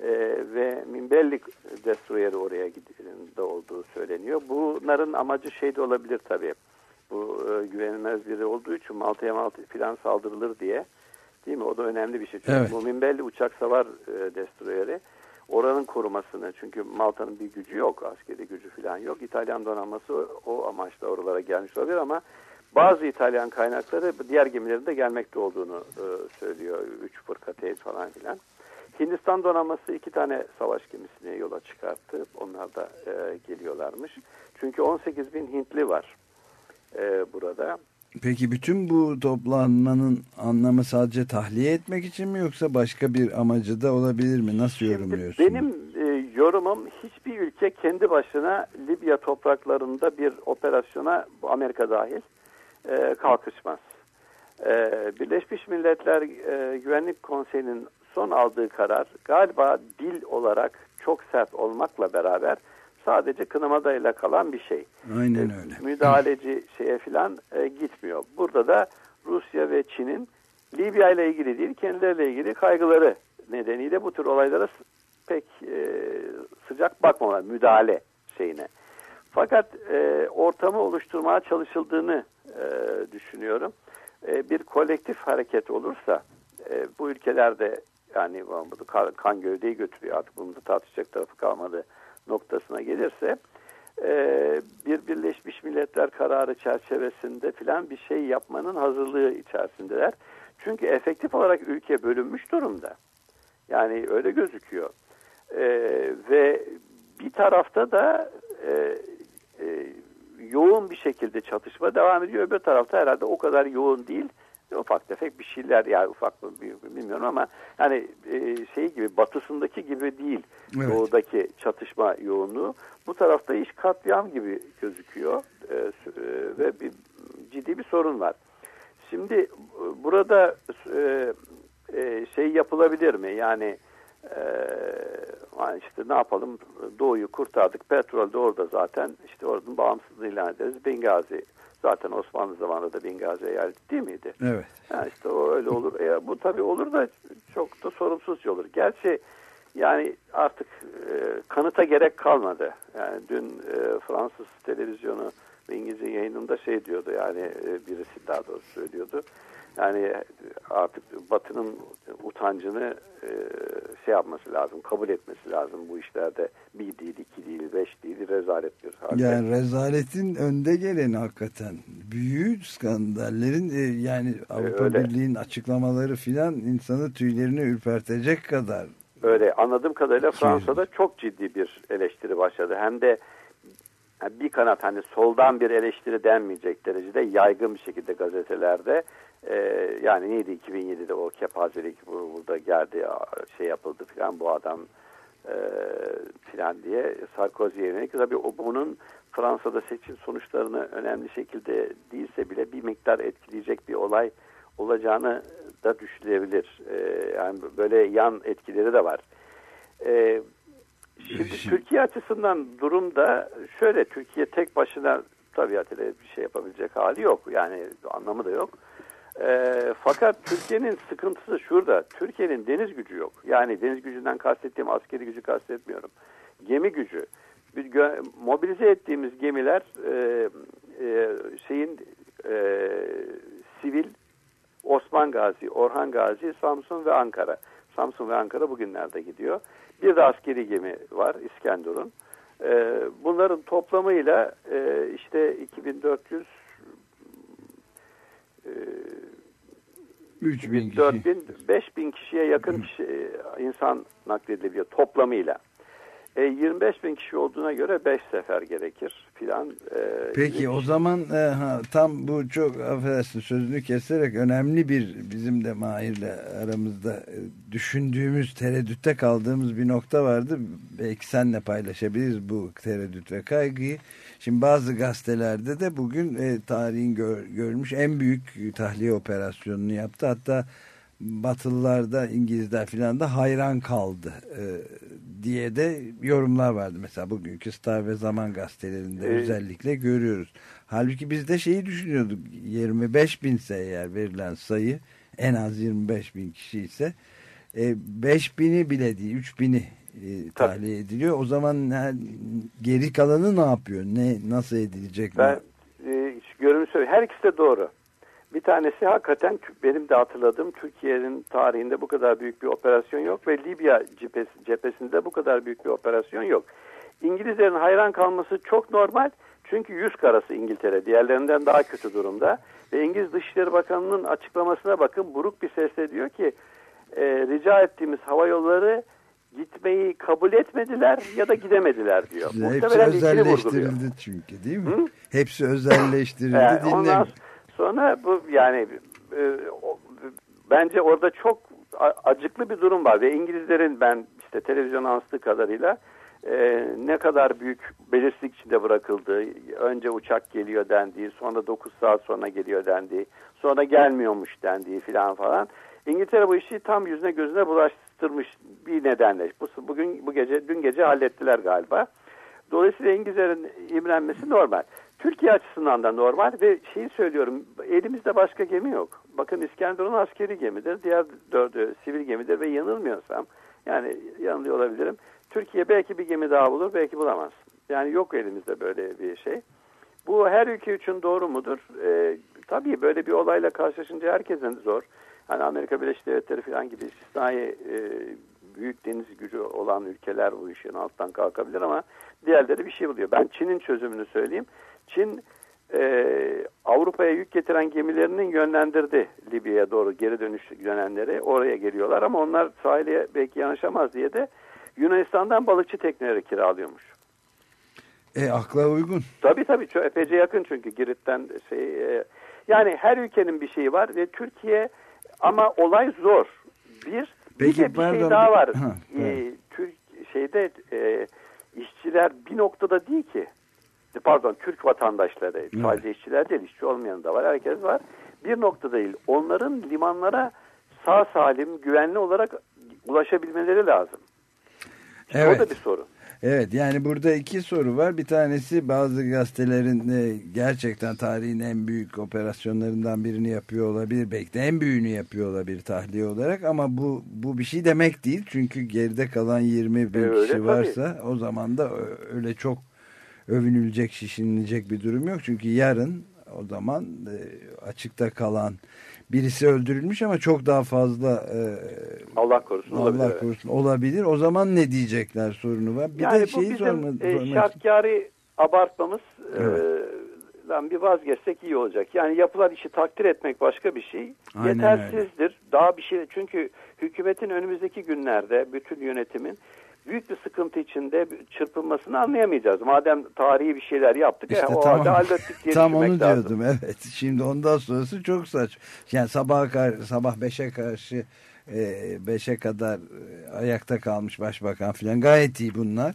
e, ve Minbelli destroyeri oraya gidinde olduğu söyleniyor. Bunların amacı şey de olabilir tabii. Bu e, güvenilmez biri olduğu için Malta'ya Malta filan saldırılır diye. Değil mi? O da önemli bir şey. Çünkü Evet. Minbelli uçak savar e, destroyeri oranın korumasını çünkü Malta'nın bir gücü yok. Askeri gücü filan yok. İtalyan donanması o, o amaçla oralara gelmiş olabilir ama bazı İtalyan kaynakları diğer gemilerin de gelmekte olduğunu e, söylüyor. Üç fırkateyn falan filan. Hindistan donanması iki tane savaş gemisini yola çıkarttı. Onlar da e, geliyorlarmış. Çünkü 18 bin Hintli var e, burada. Peki bütün bu toplanmanın anlamı sadece tahliye etmek için mi yoksa başka bir amacı da olabilir mi? Nasıl Şimdi yorumluyorsun? benim e, yorumum hiçbir ülke kendi başına Libya topraklarında bir operasyona Amerika dahil e, kalkışmaz. E, Birleşmiş Milletler e, Güvenlik Konseyi'nin son aldığı karar galiba dil olarak çok sert olmakla beraber sadece kınamadayla kalan bir şey. Aynen E, öyle. müdahaleci şeye filan e, gitmiyor. Burada da Rusya ve Çin'in Libya ile ilgili değil kendileriyle ilgili kaygıları nedeniyle bu tür olaylara pek e, sıcak bakmamalar müdahale şeyine. Fakat e, ortamı oluşturmaya çalışıldığını e, düşünüyorum. E, bir kolektif hareket olursa e, bu ülkelerde yani bu kan, kan gövdeyi götürüyor artık bunu da tartışacak tarafı kalmadı noktasına gelirse e, bir Birleşmiş Milletler kararı çerçevesinde filan bir şey yapmanın hazırlığı içerisindeler. Çünkü efektif olarak ülke bölünmüş durumda. Yani öyle gözüküyor. E, ve bir tarafta da e, yoğun bir şekilde çatışma devam ediyor. Öbür tarafta herhalde o kadar yoğun değil. Ufak tefek bir şeyler yani ufak mı bilmiyorum ama yani e, şey gibi batısındaki gibi değil Evet. doğudaki çatışma yoğunluğu. Bu tarafta iş katliam gibi gözüküyor e, e, ve bir ciddi bir sorun var. Şimdi e, burada e, e, şey yapılabilir mi? Yani e, işte ne yapalım doğuyu kurtardık. Petrol de orada zaten. işte oradan bağımsızlığı ilan ederiz. Bengazi zaten Osmanlı zamanında da Bengazi eyaleti değil miydi? Evet. Ha işte o öyle olur. E, bu tabii olur da çok da sorumsuzca olur. Gerçi yani artık e, kanıta gerek kalmadı. Yani dün e, Fransız televizyonu ve İngilizce yayınında şey diyordu yani e, birisi daha doğrusu söylüyordu. Yani artık Batı'nın utancını e, şey yapması lazım, kabul etmesi lazım bu işlerde. Bir değil, iki değil, beş değil, rezalet bir halde. Yani rezaletin önde geleni hakikaten. Büyük skandallerin e, yani Avrupa öyle. Birliği'nin açıklamaları filan insanı tüylerini ürpertecek kadar. Öyle anladığım kadarıyla Fransa'da çok ciddi bir eleştiri başladı. Hem de bir kanat hani soldan bir eleştiri denmeyecek derecede yaygın bir şekilde gazetelerde e, yani neydi 2007'de o kepazelik bu- burada geldi şey yapıldı falan bu adam e, filan diye Sarkozy'ye yönelik. Tabii o, bunun Fransa'da seçim sonuçlarını önemli şekilde değilse bile bir miktar etkileyecek bir olay olacağını da düşünülebilir. E, yani böyle yan etkileri de var. E, şimdi Türkiye açısından durum da şöyle. Türkiye tek başına tabii Atilla bir şey yapabilecek hali yok. Yani anlamı da yok. E, fakat Türkiye'nin sıkıntısı şurada. Türkiye'nin deniz gücü yok. Yani deniz gücünden kastettiğim askeri gücü kastetmiyorum. Gemi gücü. Gö- mobilize ettiğimiz gemiler e, e, şeyin e, sivil Osman Gazi, Orhan Gazi, Samsun ve Ankara. Samsun ve Ankara bugünlerde gidiyor. Bir de askeri gemi var İskenderun. E, bunların toplamıyla e, işte 2400 e, 3000 kişi. 4000 5000 kişiye yakın kişi, e, insan naklediliyor toplamıyla. E, 25 bin kişi olduğuna göre 5 sefer gerekir filan. E, Peki o zaman e, ha, tam bu çok affedersin sözünü keserek önemli bir bizim de Mahir'le aramızda e, düşündüğümüz tereddütte kaldığımız bir nokta vardı. Belki senle paylaşabiliriz bu tereddüt ve kaygıyı. Şimdi bazı gazetelerde de bugün e, tarihin gör, görmüş en büyük tahliye operasyonunu yaptı. Hatta Batılılar da İngilizler filan da hayran kaldı e, diye de yorumlar vardı. Mesela bugünkü Star ve Zaman gazetelerinde Evet. özellikle görüyoruz. Halbuki biz de şeyi düşünüyorduk 25 binse eğer verilen sayı en az 25 bin kişi ise e, 5 bini bile değil 3 bini e, tahliye ediliyor. O zaman geri kalanı ne yapıyor? Ne Nasıl edilecek? Ben e, görünü söyleyeyim. Her ikisi de doğru. Bir tanesi hakikaten benim de hatırladığım Türkiye'nin tarihinde bu kadar büyük bir operasyon yok ve Libya cephesi, cephesinde bu kadar büyük bir operasyon yok. İngilizlerin hayran kalması çok normal. Çünkü yüz karası İngiltere diğerlerinden daha kötü durumda. Ve İngiliz Dışişleri Bakanı'nın açıklamasına bakın buruk bir sesle diyor ki e, rica ettiğimiz hava yolları gitmeyi kabul etmediler ya da gidemediler diyor. Hepsi Muhtemelen özelleştirildi çünkü değil mi? Hepsi özelleştirildi. Yani dinlemiyor. ondan sonra bu yani e, o- bence orada çok acıklı bir durum var ve İngilizlerin ben işte televizyon yansıttığı kadarıyla e, ne kadar büyük belirsizlik içinde bırakıldığı, önce uçak geliyor dendiği, sonra 9 saat sonra geliyor dendiği, sonra gelmiyormuş dendiği filan falan. İngiltere bu işi tam yüzüne gözüne bulaştırmış bir nedenle. Bu, bugün bu gece dün gece hallettiler galiba. Dolayısıyla İngilizlerin imrenmesi normal. Türkiye açısından da normal ve şeyi söylüyorum elimizde başka gemi yok. Bakın İskenderun askeri gemidir. Diğer dördü sivil gemidir ve yanılmıyorsam yani yanılıyor olabilirim. Türkiye belki bir gemi daha bulur belki bulamaz. Yani yok elimizde böyle bir şey. Bu her ülke için doğru mudur? Ee, tabii böyle bir olayla karşılaşınca herkesin zor. Hani Amerika Birleşik Devletleri falan gibi istisnai e, büyük deniz gücü olan ülkeler bu işin alttan kalkabilir ama diğerleri bir şey buluyor. Ben Çin'in çözümünü söyleyeyim. Çin e, Avrupa'ya yük getiren gemilerinin yönlendirdi Libya'ya doğru geri dönüş yönenleri. Oraya geliyorlar ama onlar sahile belki yanaşamaz diye de Yunanistan'dan balıkçı tekneleri kiralıyormuş. E, akla uygun. Tabii tabii çok epeyce yakın çünkü Girit'ten şey e, yani her ülkenin bir şeyi var ve Türkiye ama olay zor. Bir Peki, bir de bir pardon, şey daha var. Ha, Ee, evet. Türk şeyde e, işçiler bir noktada değil ki. Pardon Türk vatandaşları sadece işçiler değil işçi olmayan da var herkes var. Bir nokta değil. Onların limanlara sağ salim güvenli olarak ulaşabilmeleri lazım. İşte Evet. O da bir sorun. Evet yani burada iki soru var. Bir tanesi bazı gazetelerin e, gerçekten tarihin en büyük operasyonlarından birini yapıyor olabilir. Belki de en büyüğünü yapıyor olabilir tahliye olarak ama bu bu bir şey demek değil. Çünkü geride kalan 20 bin E, öyle kişi tabii. varsa o zaman da ö- öyle çok övünülecek, şişinilecek bir durum yok. Çünkü yarın o zaman e, açıkta kalan birisi öldürülmüş ama çok daha fazla e, Allah korusun olabilir. Allah evet. korusun olabilir. O zaman ne diyecekler sorunu var. Bir yani de şeyi sorma, e, sormak şartkari abartmamız Evet. e, bir vazgeçsek iyi olacak. Yani yapılan işi takdir etmek başka bir şey. Aynen Yetersizdir. Daha bir şey çünkü hükümetin önümüzdeki günlerde bütün yönetimin büyük bir sıkıntı içinde çırpınmasını anlayamayacağız. Madem tarihi bir şeyler yaptık İşte e, o tamam. halde hallettik diye Tam onu lazım. diyordum evet. Şimdi ondan sonrası çok saç. Yani sabah sabah 5'e karşı e, beşe kadar e, ayakta kalmış başbakan filan gayet iyi bunlar.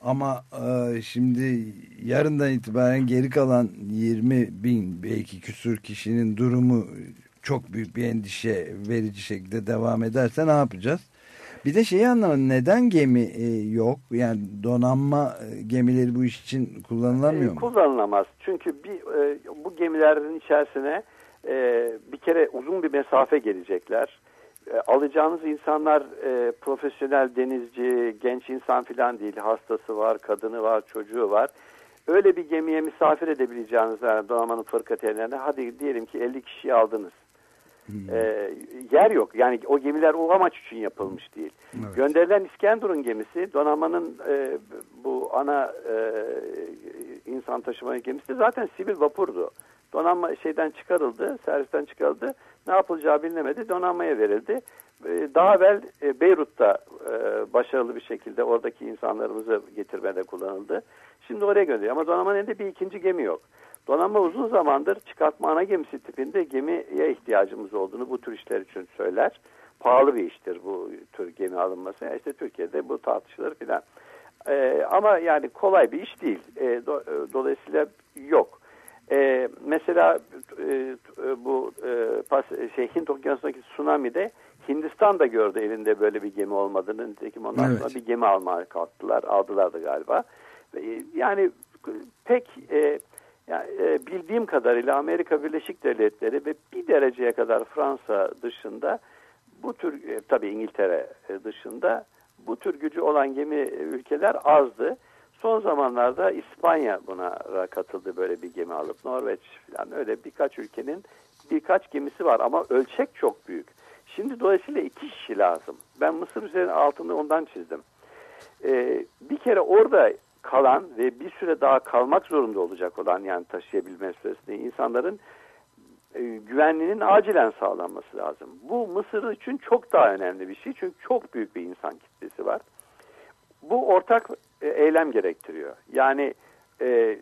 Ama e, şimdi yarından itibaren geri kalan 20 bin belki küsur kişinin durumu çok büyük bir endişe verici şekilde devam ederse ne yapacağız? Bir de şeyi anlamadım. Neden gemi e, yok? Yani donanma e, gemileri bu iş için kullanılamıyor E, mu? Kullanılamaz. Çünkü bir e, bu gemilerin içerisine e, bir kere uzun bir mesafe gelecekler. E, alacağınız insanlar e, profesyonel denizci, genç insan falan değil. Hastası var, kadını var, çocuğu var. Öyle bir gemiye misafir edebileceğiniz yani donanmanın fırkateynlerine hadi diyelim ki 50 kişiyi aldınız. E, yer yok. Yani o gemiler o amaç için yapılmış değil. Evet. Gönderilen İskenderun gemisi donanmanın e, bu ana e, insan taşıma gemisi zaten sivil vapurdu. Donanma şeyden çıkarıldı, servisten çıkarıldı. Ne yapılacağı bilinemedi. Donanmaya verildi. E, daha evvel e, Beyrut'ta e, başarılı bir şekilde oradaki insanlarımızı getirmede kullanıldı. Şimdi oraya gönderiyor. Ama donanmanın elinde bir ikinci gemi yok. Donanma uzun zamandır çıkartma ana gemisi tipinde gemiye ihtiyacımız olduğunu bu tür işler için söyler. Pahalı bir iştir bu tür gemi alınması. Yani işte Türkiye'de bu tartışılır filan. Ee, ama yani kolay bir iş değil. Ee, do- e, dolayısıyla yok. Ee, mesela e, e, bu e, pas, şey, Hint Okyanusu'ndaki tsunami'de Hindistan da gördü elinde böyle bir gemi olmadığını. Nitekim ondan Evet. sonra bir gemi almaya kalktılar. Aldılar da galiba. E, Yani pek e, yani, e, bildiğim kadarıyla Amerika Birleşik Devletleri ve bir dereceye kadar Fransa dışında bu tür e, tabii İngiltere e, dışında bu tür gücü olan gemi e, ülkeler azdı. Son zamanlarda İspanya buna katıldı böyle bir gemi alıp Norveç falan öyle birkaç ülkenin birkaç gemisi var ama ölçek çok büyük. Şimdi dolayısıyla iki kişi lazım. Ben Mısır üzerine altında ondan çizdim. Ee, bir kere orada kalan ve bir süre daha kalmak zorunda olacak olan yani taşıyabilme süresinde insanların e, güvenliğinin acilen sağlanması lazım. Bu Mısır için çok daha önemli bir şey çünkü çok büyük bir insan kitlesi var. Bu ortak e, eylem gerektiriyor. Yani e, e,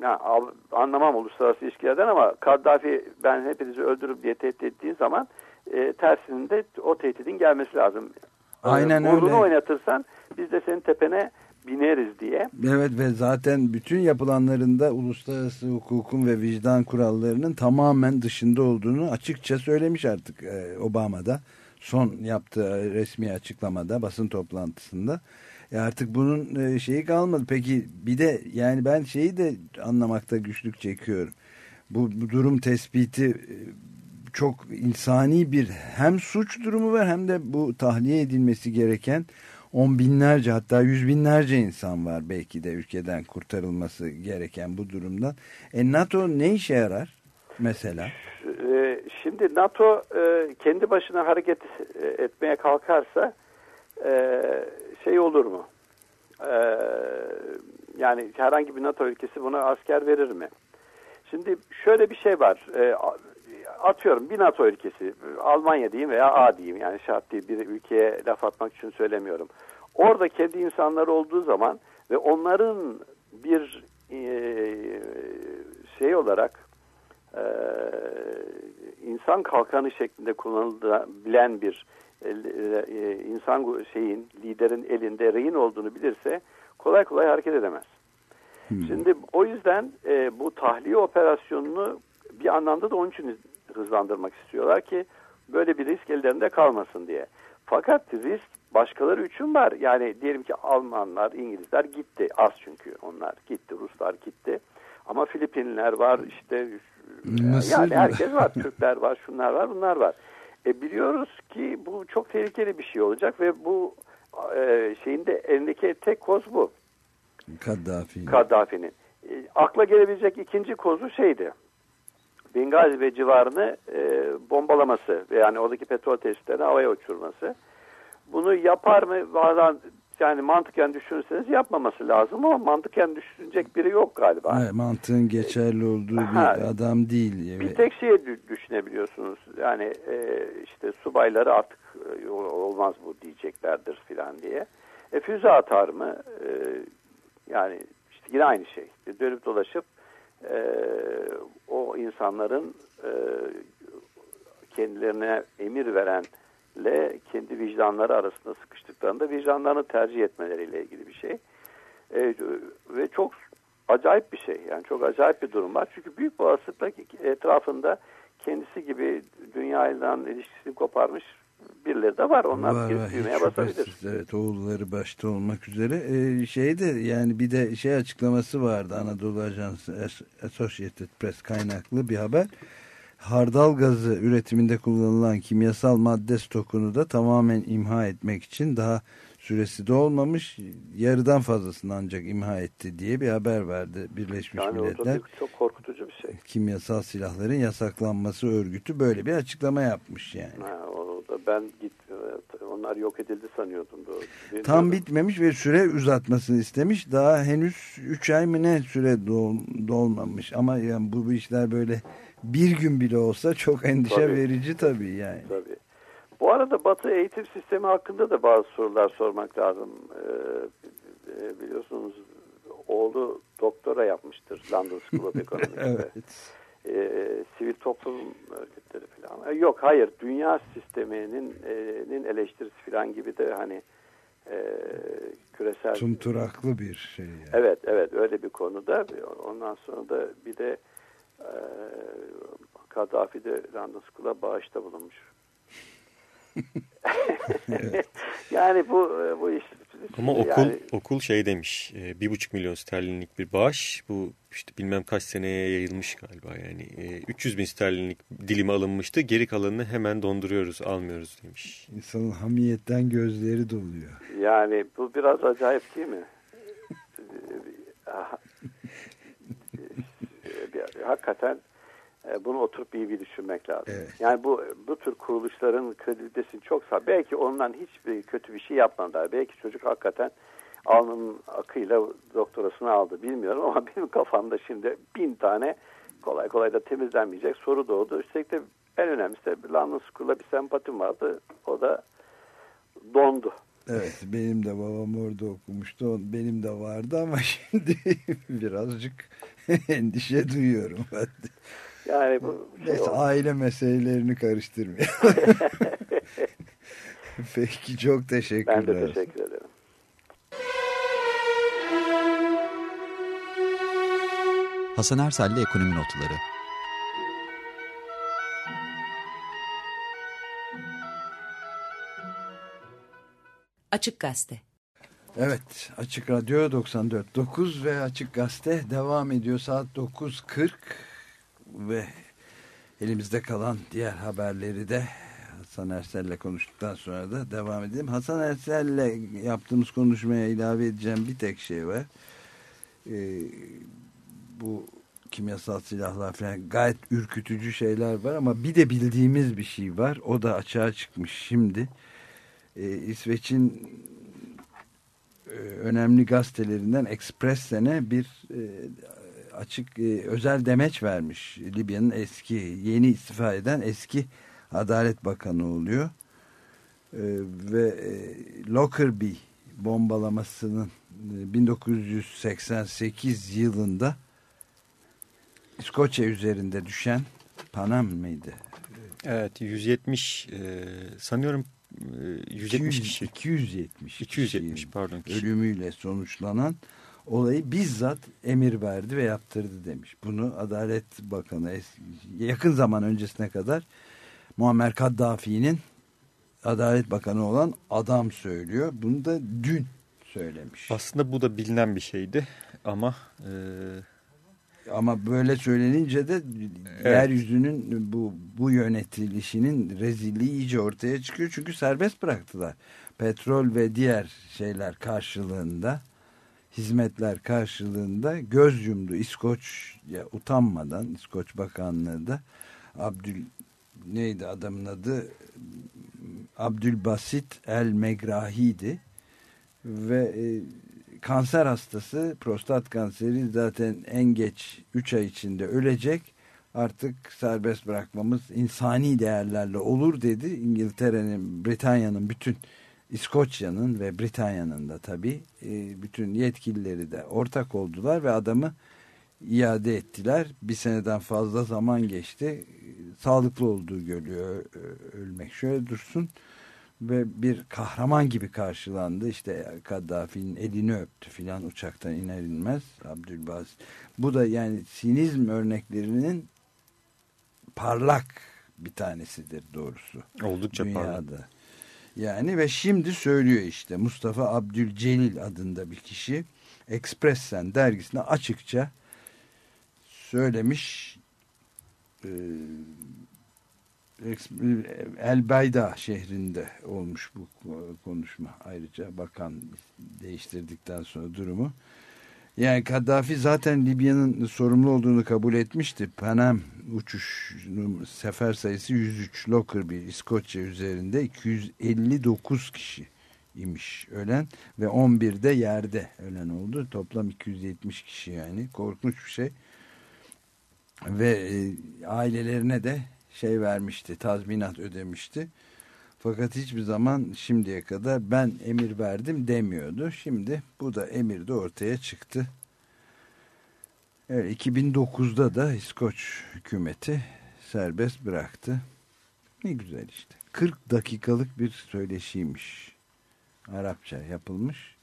ya, anlamam uluslararası ilişkilerden ama Kaddafi ben hepinizi öldürüp diye tehdit ettiği zaman e, tersinde o tehditin gelmesi lazım. Aynen Burnunu öyle. oynatırsan biz de senin tepene bineriz diye. Evet ve zaten bütün yapılanlarında uluslararası hukukun ve vicdan kurallarının tamamen dışında olduğunu açıkça söylemiş artık e, Obama'da. Son yaptığı resmi açıklamada basın toplantısında. E artık bunun e, şeyi kalmadı. Peki bir de yani ben şeyi de anlamakta güçlük çekiyorum. Bu, bu durum tespiti e, çok insani bir hem suç durumu var hem de bu tahliye edilmesi gereken on binlerce hatta yüz binlerce insan var belki de ülkeden kurtarılması gereken bu durumdan. E NATO ne işe yarar mesela? Ee, Şimdi NATO e, kendi başına hareket e, etmeye kalkarsa e, şey olur mu? E, Yani herhangi bir NATO ülkesi buna asker verir mi? Şimdi şöyle bir şey var. Atıyorum bir NATO ülkesi, Almanya diyeyim veya A diyeyim yani şart değil bir ülkeye laf atmak için söylemiyorum. Orada kendi insanları olduğu zaman ve onların bir e, şey olarak e, insan kalkanı şeklinde kullanılabilen bir e, insan şeyin liderin elinde rehin olduğunu bilirse kolay kolay hareket edemez. Şimdi o yüzden e, bu tahliye operasyonunu bir anlamda da onun için hızlandırmak istiyorlar ki böyle bir risk ellerinde kalmasın diye. Fakat risk başkaları için var. Yani diyelim ki Almanlar, İngilizler gitti. Az çünkü onlar gitti. Ruslar gitti. Ama Filipinler var işte Mısır yani herkes var. Türkler var, şunlar var, bunlar var. E biliyoruz ki bu çok tehlikeli bir şey olacak ve bu e, şeyin de elindeki tek koz bu. Kaddafi. Kaddafi'nin. E, akla gelebilecek ikinci kozu şeydi. Bengazi ve civarını e, bombalaması yani oradaki petrol tesislerini havaya uçurması. Bunu yapar mı? Bazen yani mantıken düşünürseniz yapmaması lazım ama mantıken düşünecek biri yok galiba. Evet, mantığın geçerli olduğu bir Ha, adam değil. Bir tek şeye dü- düşünebiliyorsunuz. Yani e, işte subayları artık e, olmaz bu diyeceklerdir filan diye. E, füze atar mı? E, yani işte yine aynı şey. Dönüp dolaşıp e, o insanların e, kendilerine emir verenle kendi vicdanları arasında sıkıştıklarında vicdanlarını tercih etmeleriyle ilgili bir şey. E, ve çok acayip bir şey. Yani çok acayip bir durum var. Çünkü büyük bir olasılıkla etrafında kendisi gibi dünyayla ilişkisini koparmış birileri de var. Onlar var, var, düğmeye basabilir. Evet oğulları başta olmak üzere. Ee, şey de yani bir de şey açıklaması vardı Anadolu Ajansı As- Associated Press kaynaklı bir haber. Hardal gazı üretiminde kullanılan kimyasal madde stokunu da tamamen imha etmek için daha süresi de olmamış yarıdan fazlasını ancak imha etti diye bir haber verdi Birleşmiş Yani Milletler. bir- çok korkutucu bir şey. Kimyasal silahların yasaklanması örgütü böyle bir açıklama yapmış yani. Ha, o ben git evet, onlar yok edildi sanıyordum doğru. Tam bitmemiş ve süre uzatmasını istemiş. Daha henüz 3 ay mı ne süre dol- dolmamış. Ama yani bu, bu işler böyle bir gün bile olsa çok endişe Tabii. verici tabii yani. Tabii. Bu arada Batı eğitim sistemi hakkında da bazı sorular sormak lazım. Ee, e, biliyorsunuz oğlu doktora yapmıştır London School of Economics'te. Evet. Ee, sivil toplum örgütleri falan. Ee, Yok hayır dünya sisteminin e, eleştirisi falan gibi de hani e, küresel Tumturaklı bir şey yani. Evet, evet öyle bir konuda. Ondan sonra da bir de e, Kaddafi de London School'a bağışta bulunmuş. yani bu bu iş Ama okul yani, okul şey demiş e, bir buçuk milyon sterlinlik bir bağış bu işte bilmem kaç seneye yayılmış galiba yani e, 300 bin sterlinlik dilimi alınmıştı geri kalanını hemen donduruyoruz almıyoruz demiş. İnsanın hamiyetten gözleri doluyor. yani bu biraz acayip değil mi? Hakikaten e, bunu oturup iyi bir düşünmek lazım. Evet. Yani bu bu tür kuruluşların kredibilitesini çok sağ. Belki ondan hiçbir kötü bir şey yapmadılar. Belki çocuk hakikaten alnının akıyla doktorasını aldı. Bilmiyorum ama benim kafamda şimdi bin tane kolay kolay da temizlenmeyecek soru doğdu. Üstelik de en önemlisi de London School'a bir sempatim vardı. O da dondu. Evet benim de babam orada okumuştu. Benim de vardı ama şimdi birazcık endişe duyuyorum. Ben de. Yani bu şey Neyse oldu. aile meselelerini karıştırmayalım. Peki çok teşekkürler. ben de teşekkür ederim. Hasan Ersel'le Ekonomi Notları Açık Gazete. Evet Açık Radyo 94.9 ve Açık Gazete devam ediyor saat 9.40 ve elimizde kalan diğer haberleri de Hasan Ersel'le konuştuktan sonra da devam edelim. Hasan Ersel'le yaptığımız konuşmaya ilave edeceğim bir tek şey var. Ee, bu kimyasal silahlar falan gayet ürkütücü şeyler var ama bir de bildiğimiz bir şey var. O da açığa çıkmış şimdi. Ee, İsveç'in e, önemli gazetelerinden Expressen'e bir e, açık e, özel demeç vermiş. Libya'nın eski yeni istifa eden eski Adalet Bakanı oluyor. E, ve e, Lockerbie bombalamasının e, 1988 yılında İskoçya üzerinde düşen Panam mıydı? Evet 170 e, sanıyorum e, 170 kişi. 270 270 kişinin pardon kişi. ölümüyle sonuçlanan olayı bizzat emir verdi ve yaptırdı demiş. Bunu Adalet Bakanı yakın zaman öncesine kadar Muammer Kaddafi'nin Adalet Bakanı olan adam söylüyor. Bunu da dün söylemiş. Aslında bu da bilinen bir şeydi ama e, Ama böyle söylenince de yeryüzünün bu, bu yönetilişinin rezilliği iyice ortaya çıkıyor. Çünkü serbest bıraktılar. Petrol ve diğer şeyler karşılığında hizmetler karşılığında göz yumdu. İskoç ya utanmadan İskoç Bakanlığı da Abdül neydi adamın adı? Abdülbasit El Megrahi'di ve e, kanser hastası prostat kanseri zaten en geç 3 ay içinde ölecek. Artık serbest bırakmamız insani değerlerle olur dedi. İngiltere'nin Britanya'nın bütün İskoçya'nın ve Britanya'nın da tabi bütün yetkilileri de ortak oldular ve adamı iade ettiler bir seneden fazla zaman geçti sağlıklı olduğu görülüyor ölmek. Şöyle dursun ve bir kahraman gibi karşılandı. İşte Kaddafi'nin elini öptü filan uçaktan iner inmez Abdülbasit. Bu da yani sinizm örneklerinin parlak bir tanesidir doğrusu. Oldukça dünyada. parlak. Yani ve şimdi söylüyor işte Mustafa Abdülcelil adında bir kişi Expressen dergisine açıkça söylemiş e, El Bayda şehrinde olmuş bu konuşma ayrıca bakan değiştirdikten sonra durumu. Yani Kaddafi zaten Libya'nın sorumlu olduğunu kabul etmişti. Panem uçuş sefer sayısı 103 Lockerbie İskoçya üzerinde 259 kişi imiş ölen ve 11 de yerde ölen oldu. Toplam 270 kişi yani korkunç bir şey. Ve e, ailelerine de şey vermişti, tazminat ödemişti. Fakat hiçbir zaman şimdiye kadar ben emir verdim demiyordu. Şimdi bu da emir de ortaya çıktı. Evet, 2009'da da İskoç hükümeti serbest bıraktı. Ne güzel işte. 40 dakikalık bir söyleşiymiş. Arapça yapılmış.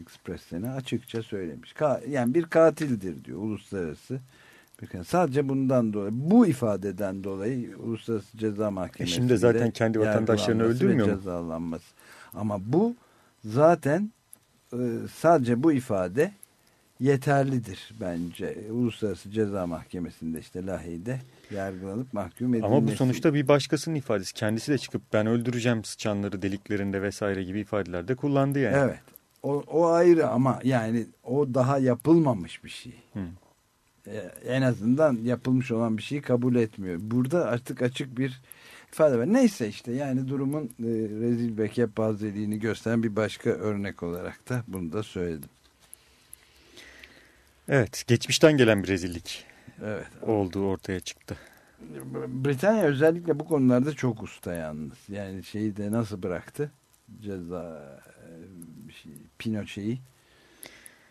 Express'te açıkça söylemiş. Ka yani bir katildir diyor uluslararası. Sadece bundan dolayı, bu ifadeden dolayı Uluslararası Ceza Mahkemesi. E şimdi zaten kendi vatandaşlarını öldürmüyor mu? Cezalanması. Ama bu zaten e, sadece bu ifade yeterlidir bence. Uluslararası Ceza Mahkemesi'nde işte Lahey'de yargılanıp mahkum edilmesi. Ama bu sonuçta bir başkasının ifadesi. Kendisi de çıkıp ben öldüreceğim sıçanları deliklerinde vesaire gibi ifadelerde kullandı yani. Evet. O, o ayrı ama yani o daha yapılmamış bir şey. Hı. Ee, en azından yapılmış olan bir şeyi kabul etmiyor. Burada artık açık bir ifade var. Neyse işte yani durumun e, rezil ve kepazeliğini gösteren bir başka örnek olarak da bunu da söyledim. Evet, geçmişten gelen bir rezillik evet. olduğu ortaya çıktı. Britanya özellikle bu konularda çok usta yalnız. Yani şeyi de nasıl bıraktı? Ceza e, şey, Pinochet'i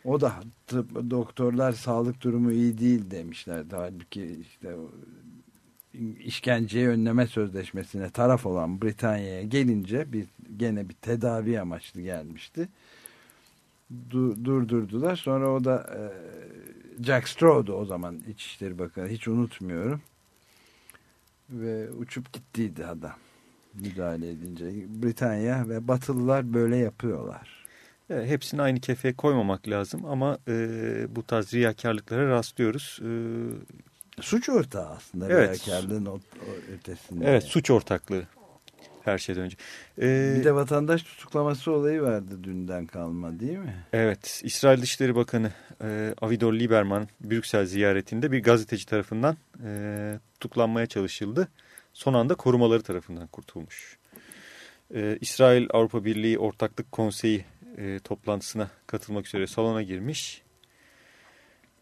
o da tıp, doktorlar sağlık durumu iyi değil demişlerdi. Halbuki işte işkenceyi önleme sözleşmesine taraf olan Britanya'ya gelince bir gene bir tedavi amaçlı gelmişti. Du, durdurdular. Sonra o da e, Jack Straw'du o zaman İçişleri Bakanı. Hiç unutmuyorum. Ve uçup gittiydi adam müdahale edince. Britanya ve Batılılar böyle yapıyorlar. Evet, hepsini aynı kefeye koymamak lazım ama e, bu tarz riyakarlıklara rastlıyoruz. E, suç ortağı aslında evet. riyakarlığın o, o ötesinde. Evet suç ortaklığı her şeyden önce. Ee, bir de vatandaş tutuklaması olayı vardı dünden kalma değil mi? Evet İsrail Dışişleri Bakanı e, Avidor Lieberman Brüksel ziyaretinde bir gazeteci tarafından e, tutuklanmaya çalışıldı. Son anda korumaları tarafından kurtulmuş. E, İsrail Avrupa Birliği Ortaklık Konseyi e, toplantısına katılmak üzere salona girmiş.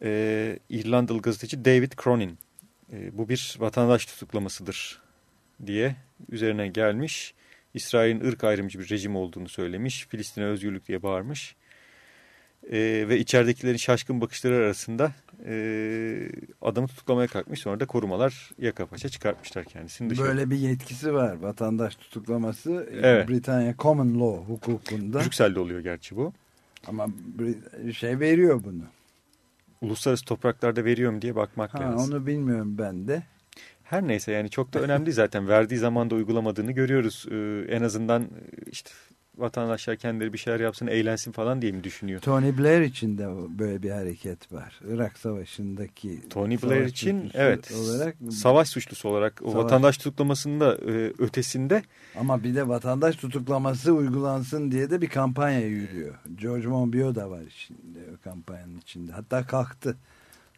E, İrlandalı gazeteci David Cronin e, bu bir vatandaş tutuklamasıdır diye üzerine gelmiş. İsrail'in ırk ayrımcı bir rejim olduğunu söylemiş. Filistin'e özgürlük diye bağırmış e, ve içeridekilerin şaşkın bakışları arasında e, adamı tutuklamaya kalkmış. Sonra da korumalar yaka paça çıkartmışlar kendisini dışarı. Böyle bir yetkisi var. Vatandaş tutuklaması evet. Britanya Common Law hukukunda. Brüksel'de oluyor gerçi bu. Ama şey veriyor bunu. Uluslararası topraklarda veriyor mu diye bakmak ha, lazım. Onu bilmiyorum ben de. Her neyse yani çok da önemli zaten. Verdiği zamanda uygulamadığını görüyoruz. Ee, en azından işte vatandaşlar kendileri bir şeyler yapsın, eğlensin falan diye mi düşünüyor? Tony Blair için de böyle bir hareket var. Irak Savaşı'ndaki Tony Blair için evet olarak savaş suçlusu olarak o vatandaş tutuklamasında e, ötesinde ama bir de vatandaş tutuklaması uygulansın diye de bir kampanya yürüyor. George Monbiot da var içinde o kampanyanın içinde. Hatta kalktı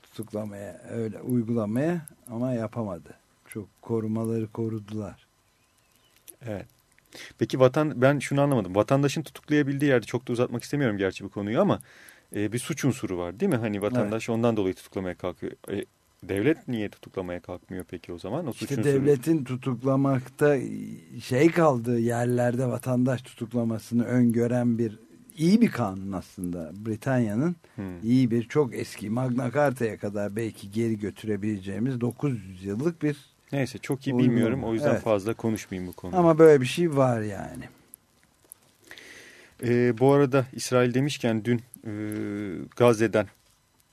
tutuklamaya öyle uygulamaya ama yapamadı. Çok korumaları korudular. Evet. Peki vatan ben şunu anlamadım. Vatandaşın tutuklayabildiği yerde çok da uzatmak istemiyorum gerçi bu konuyu ama e, bir suç unsuru var değil mi? Hani vatandaş evet. ondan dolayı tutuklamaya kalkıyor. E, devlet niye tutuklamaya kalkmıyor peki o zaman? O suç işte devletin tutuklamakta şey kaldığı yerlerde vatandaş tutuklamasını öngören bir iyi bir kanun aslında. Britanya'nın hmm. iyi bir çok eski Magna Carta'ya kadar belki geri götürebileceğimiz 900 yıllık bir Neyse çok iyi Uygun bilmiyorum. O yüzden Evet. fazla konuşmayayım bu konuda. Ama böyle bir şey var yani. Ee, bu arada İsrail demişken dün e, Gazze'den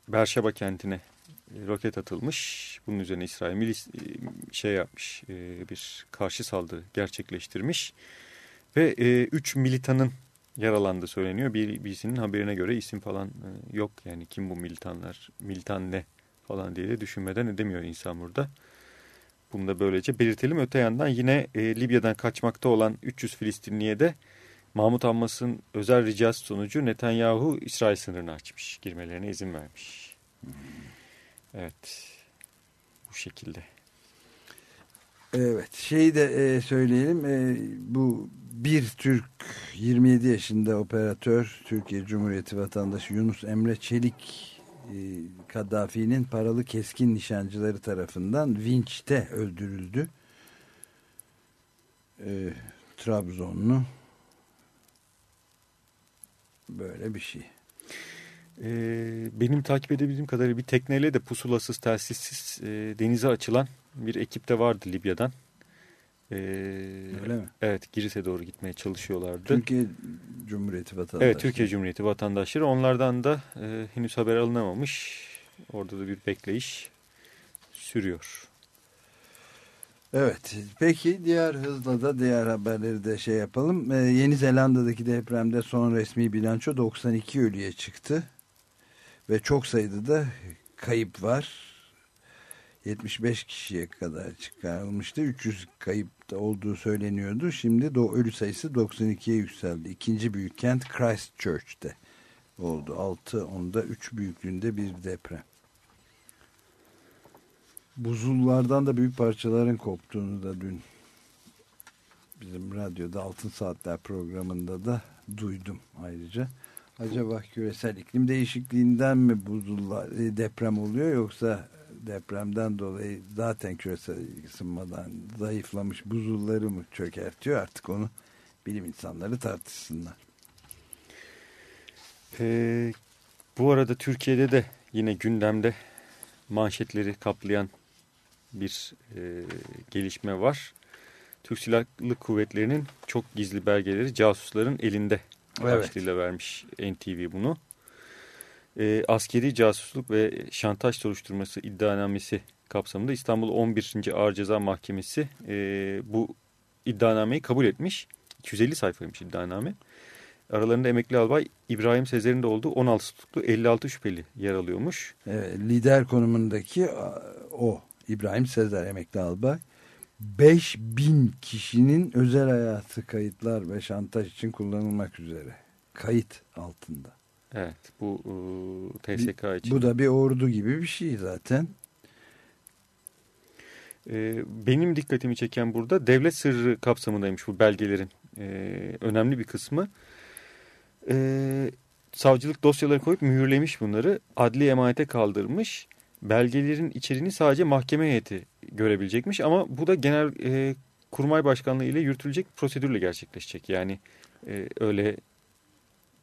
Berşeba kentine e, roket atılmış. Bunun üzerine İsrail milis e, şey yapmış, e, bir karşı saldırı gerçekleştirmiş. Ve 3 militanın yaralandığı söyleniyor. Bir, birisinin haberine göre isim falan e, yok. Yani kim bu militanlar, militan ne falan diye de düşünmeden edemiyor insan burada. Bunu da böylece belirtelim. Öte yandan yine e, Libya'dan kaçmakta olan 300 Filistinliye de Mahmut Abbas'ın özel ricası sonucu Netanyahu İsrail sınırını açmış. Girmelerine izin vermiş. Evet. Bu şekilde. Evet şeyi de e, söyleyelim e, bu bir Türk 27 yaşında operatör Türkiye Cumhuriyeti vatandaşı Yunus Emre Çelik Kaddafi'nin paralı keskin nişancıları tarafından vinçte öldürüldü. E, Trabzonlu böyle bir şey. Ee, benim takip edebildiğim kadarıyla bir tekneyle de pusulasız, telsizsiz e, denize açılan bir ekip de vardı Libya'dan. Ee, Öyle mi? Evet, Girit'e doğru gitmeye çalışıyorlardı. Türkiye Cumhuriyeti vatandaşı. Evet, Türkiye Cumhuriyeti vatandaşları. Onlardan da e, henüz haber alınamamış. Orada da bir bekleyiş sürüyor. Evet. Peki diğer hızla da diğer haberleri de şey yapalım. Ee, Yeni Zelanda'daki depremde son resmi bilanço 92 ölüye çıktı. Ve çok sayıda da kayıp var. 75 kişiye kadar çıkarılmıştı. 300 kayıp olduğu söyleniyordu. Şimdi de ölü sayısı 92'ye yükseldi. İkinci büyük kent Christchurch'te oldu. 6 onda 3 büyüklüğünde bir deprem. Buzullardan da büyük parçaların koptuğunu da dün bizim radyoda Altın Saatler programında da duydum ayrıca. Acaba küresel iklim değişikliğinden mi buzullar e, deprem oluyor yoksa depremden dolayı zaten küresel ısınmadan zayıflamış buzulları mı çökertiyor artık onu bilim insanları tartışsınlar. Ee, bu arada Türkiye'de de yine gündemde manşetleri kaplayan bir e, gelişme var. Türk Silahlı Kuvvetleri'nin çok gizli belgeleri casusların elinde Evet. başlığıyla vermiş NTV bunu. E, askeri casusluk ve şantaj soruşturması iddianamesi kapsamında İstanbul 11. Ağır Ceza Mahkemesi e, bu iddianameyi kabul etmiş. 250 sayfaymış iddianame. Aralarında emekli albay İbrahim Sezer'in de olduğu 16 tutuklu 56 şüpheli yer alıyormuş. Evet, lider konumundaki o İbrahim Sezer emekli albay 5000 kişinin özel hayatı kayıtlar ve şantaj için kullanılmak üzere kayıt altında. Evet bu e, TSK için. Bu da bir ordu gibi bir şey zaten. E, benim dikkatimi çeken burada devlet sırrı kapsamındaymış bu belgelerin e, önemli bir kısmı. E, savcılık dosyaları koyup mühürlemiş bunları. Adli emanete kaldırmış. Belgelerin içeriğini sadece mahkeme heyeti görebilecekmiş ama bu da genel e, kurmay başkanlığı ile yürütülecek prosedürle gerçekleşecek. Yani e, öyle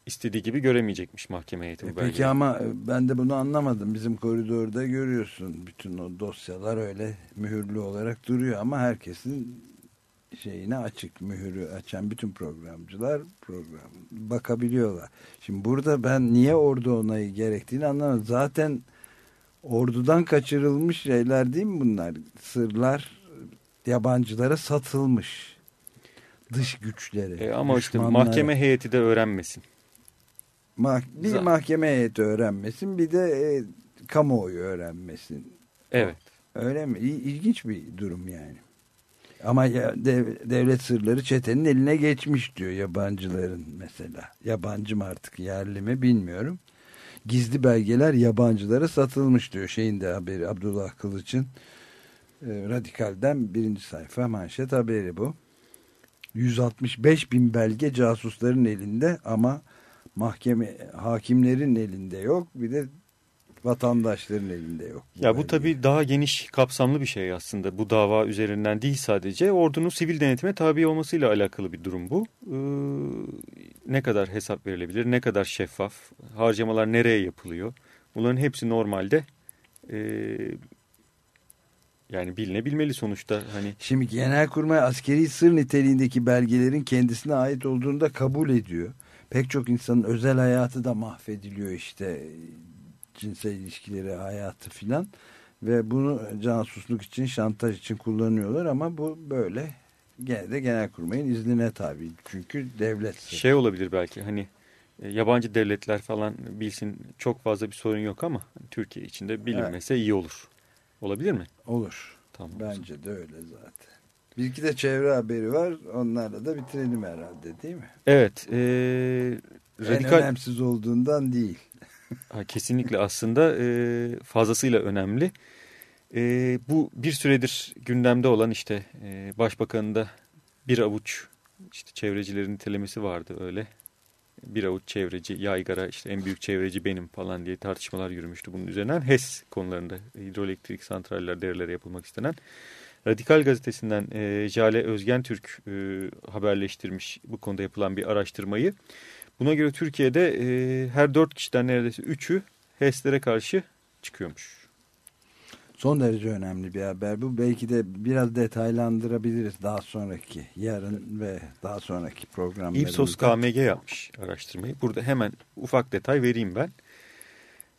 istediği gibi göremeyecekmiş mahkeme heyeti E. Peki ama ben de bunu anlamadım. Bizim koridorda görüyorsun bütün o dosyalar öyle mühürlü olarak duruyor ama herkesin şeyine açık mühürü açan bütün programcılar program bakabiliyorlar. Şimdi burada ben niye ordu onayı gerektiğini anlamadım. Zaten ordudan kaçırılmış şeyler değil mi bunlar? Sırlar yabancılara satılmış. Dış güçlere. E, ama işte mahkeme heyeti de öğrenmesin. Mah bir Zaten. mahkeme heyeti öğrenmesin bir de e, kamuoyu öğrenmesin. Evet. Öyle mi? İl- İlginç bir durum yani. Ama ya, dev- devlet sırları çetenin eline geçmiş diyor yabancıların mesela. Yabancı mı artık yerli mi bilmiyorum. Gizli belgeler yabancılara satılmış diyor şeyin de haberi Abdullah Kılıç'ın e, Radikal'den birinci sayfa manşet haberi bu. 165 bin belge casusların elinde ama mahkeme hakimlerin elinde yok bir de vatandaşların elinde yok. Ya bu tabii daha geniş kapsamlı bir şey aslında. Bu dava üzerinden değil sadece. Ordunun sivil denetime tabi olmasıyla alakalı bir durum bu. Ee, ne kadar hesap verilebilir, ne kadar şeffaf, harcamalar nereye yapılıyor? Bunların hepsi normalde e, Yani bilinebilmeli sonuçta hani. Şimdi Genelkurmay askeri sır niteliğindeki belgelerin kendisine ait olduğunu da kabul ediyor. Pek çok insanın özel hayatı da mahvediliyor işte cinsel ilişkileri, hayatı filan. Ve bunu casusluk için, şantaj için kullanıyorlar ama bu böyle gene de Genelkurmay'ın iznine tabi. Çünkü devlet. Şey olabilir belki hani e, yabancı devletler falan bilsin çok fazla bir sorun yok ama Türkiye içinde bilinmese evet. iyi olur. Olabilir mi? Olur. Tamam. Bence de öyle zaten. Bir iki de çevre haberi var. Onlarla da bitirelim herhalde değil mi? Evet. E, radikal... En önemsiz olduğundan değil. ha, kesinlikle aslında e, fazlasıyla önemli. E, bu bir süredir gündemde olan işte e, başbakanın da bir avuç işte çevrecilerin nitelemesi vardı öyle. Bir avuç çevreci, yaygara işte en büyük çevreci benim falan diye tartışmalar yürümüştü bunun üzerinden. HES konularında hidroelektrik santraller derelere yapılmak istenen. Radikal gazetesinden e, Jale Özgen Türk e, haberleştirmiş bu konuda yapılan bir araştırmayı. Buna göre Türkiye'de e, her dört kişiden neredeyse üçü HES'lere karşı çıkıyormuş. Son derece önemli bir haber bu. Belki de biraz detaylandırabiliriz daha sonraki yarın ve daha sonraki programlarımızda. Ipsos KMG yapmış araştırmayı. Burada hemen ufak detay vereyim ben.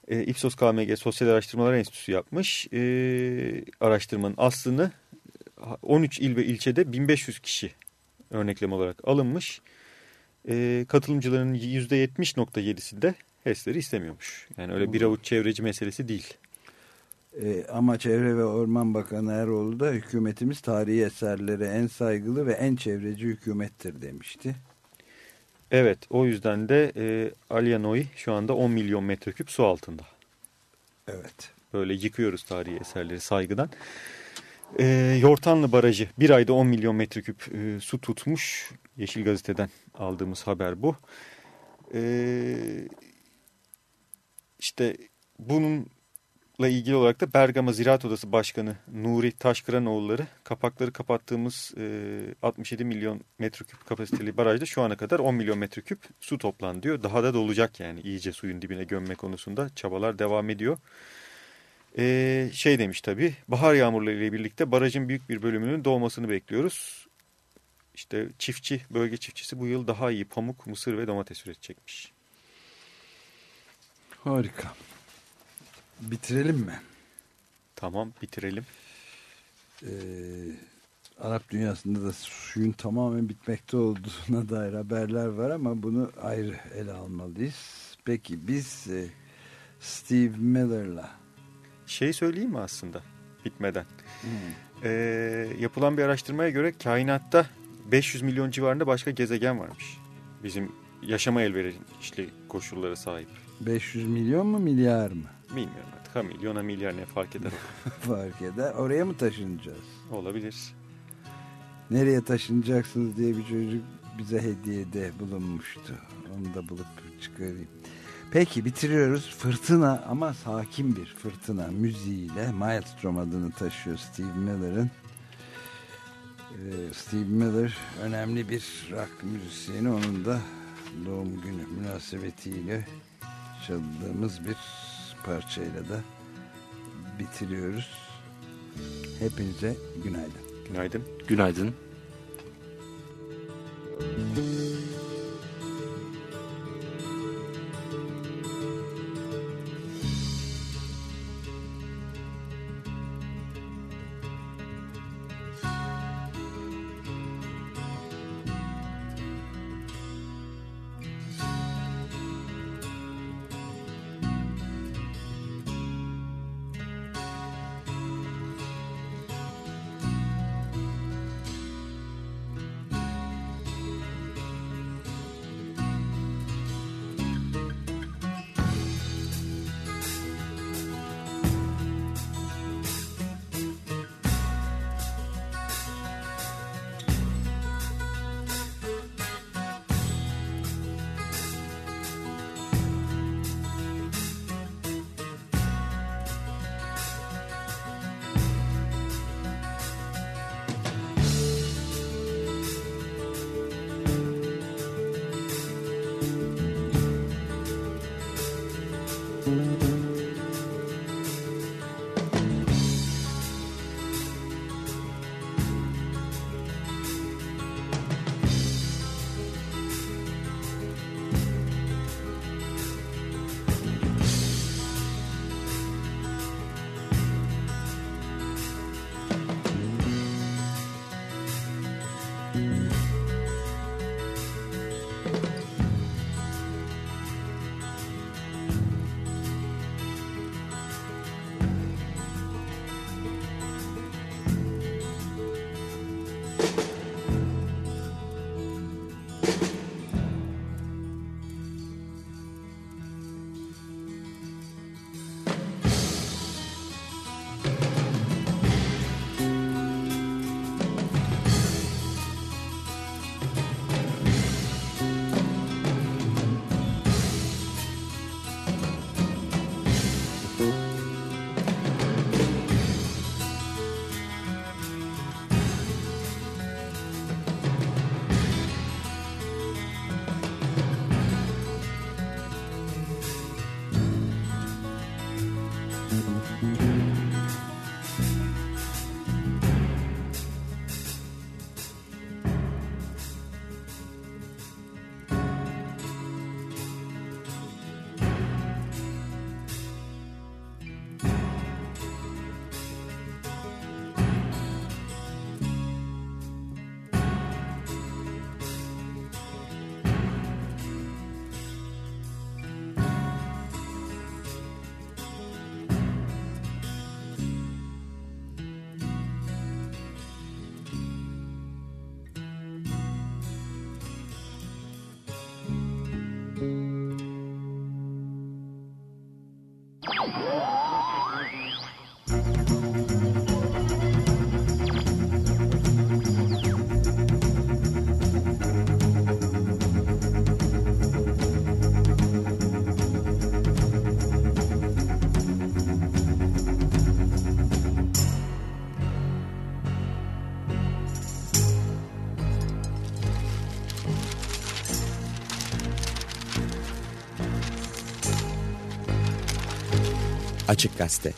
E, Ipsos KMG Sosyal Araştırmalar Enstitüsü yapmış. E, araştırmanın aslını 13 il ve ilçede 1500 kişi örneklem olarak alınmış. E, katılımcıların %70.7'sinde HES'leri istemiyormuş. Yani öyle bir avuç çevreci meselesi değil. E, ama Çevre ve Orman Bakanı Eroğlu da hükümetimiz tarihi eserlere en saygılı ve en çevreci hükümettir demişti. Evet o yüzden de e, Alyanoi şu anda 10 milyon metreküp su altında. Evet. Böyle yıkıyoruz tarihi eserleri saygıdan. E, Yortanlı Barajı bir ayda 10 milyon metreküp e, su tutmuş. Yeşil Gazete'den aldığımız haber bu. E, işte bunun ilgili olarak da Bergama Ziraat Odası Başkanı Nuri Taşkıranoğulları kapakları kapattığımız e, 67 milyon metreküp kapasiteli barajda şu ana kadar 10 milyon metreküp su toplan diyor. Daha da dolacak yani iyice suyun dibine gömme konusunda çabalar devam ediyor. E, şey demiş tabii bahar yağmurları ile birlikte barajın büyük bir bölümünün dolmasını bekliyoruz. İşte çiftçi, bölge çiftçisi bu yıl daha iyi pamuk, mısır ve domates üretecekmiş. Harika. Bitirelim mi? Tamam bitirelim. Ee, Arap dünyasında da suyun tamamen bitmekte olduğuna dair haberler var ama bunu ayrı ele almalıyız. Peki biz e, Steve Miller'la şey söyleyeyim mi aslında bitmeden? Hmm. Ee, yapılan bir araştırmaya göre kainatta 500 milyon civarında başka gezegen varmış. Bizim yaşama elverişli koşullara sahip. 500 milyon mu milyar mı? Bilmiyorum artık. Ha milyona milyar ne fark eder? fark eder. Oraya mı taşınacağız? Olabilir. Nereye taşınacaksınız diye bir çocuk bize hediyede bulunmuştu. Onu da bulup çıkarayım. Peki bitiriyoruz. Fırtına ama sakin bir fırtına müziğiyle Maelstrom adını taşıyor Steve Miller'ın. Ee, Steve Miller önemli bir rock müzisyeni. Onun da doğum günü münasebetiyle çaldığımız bir parçayla da bitiriyoruz. Hepinize günaydın. Günaydın. Günaydın. günaydın. Açık Gazete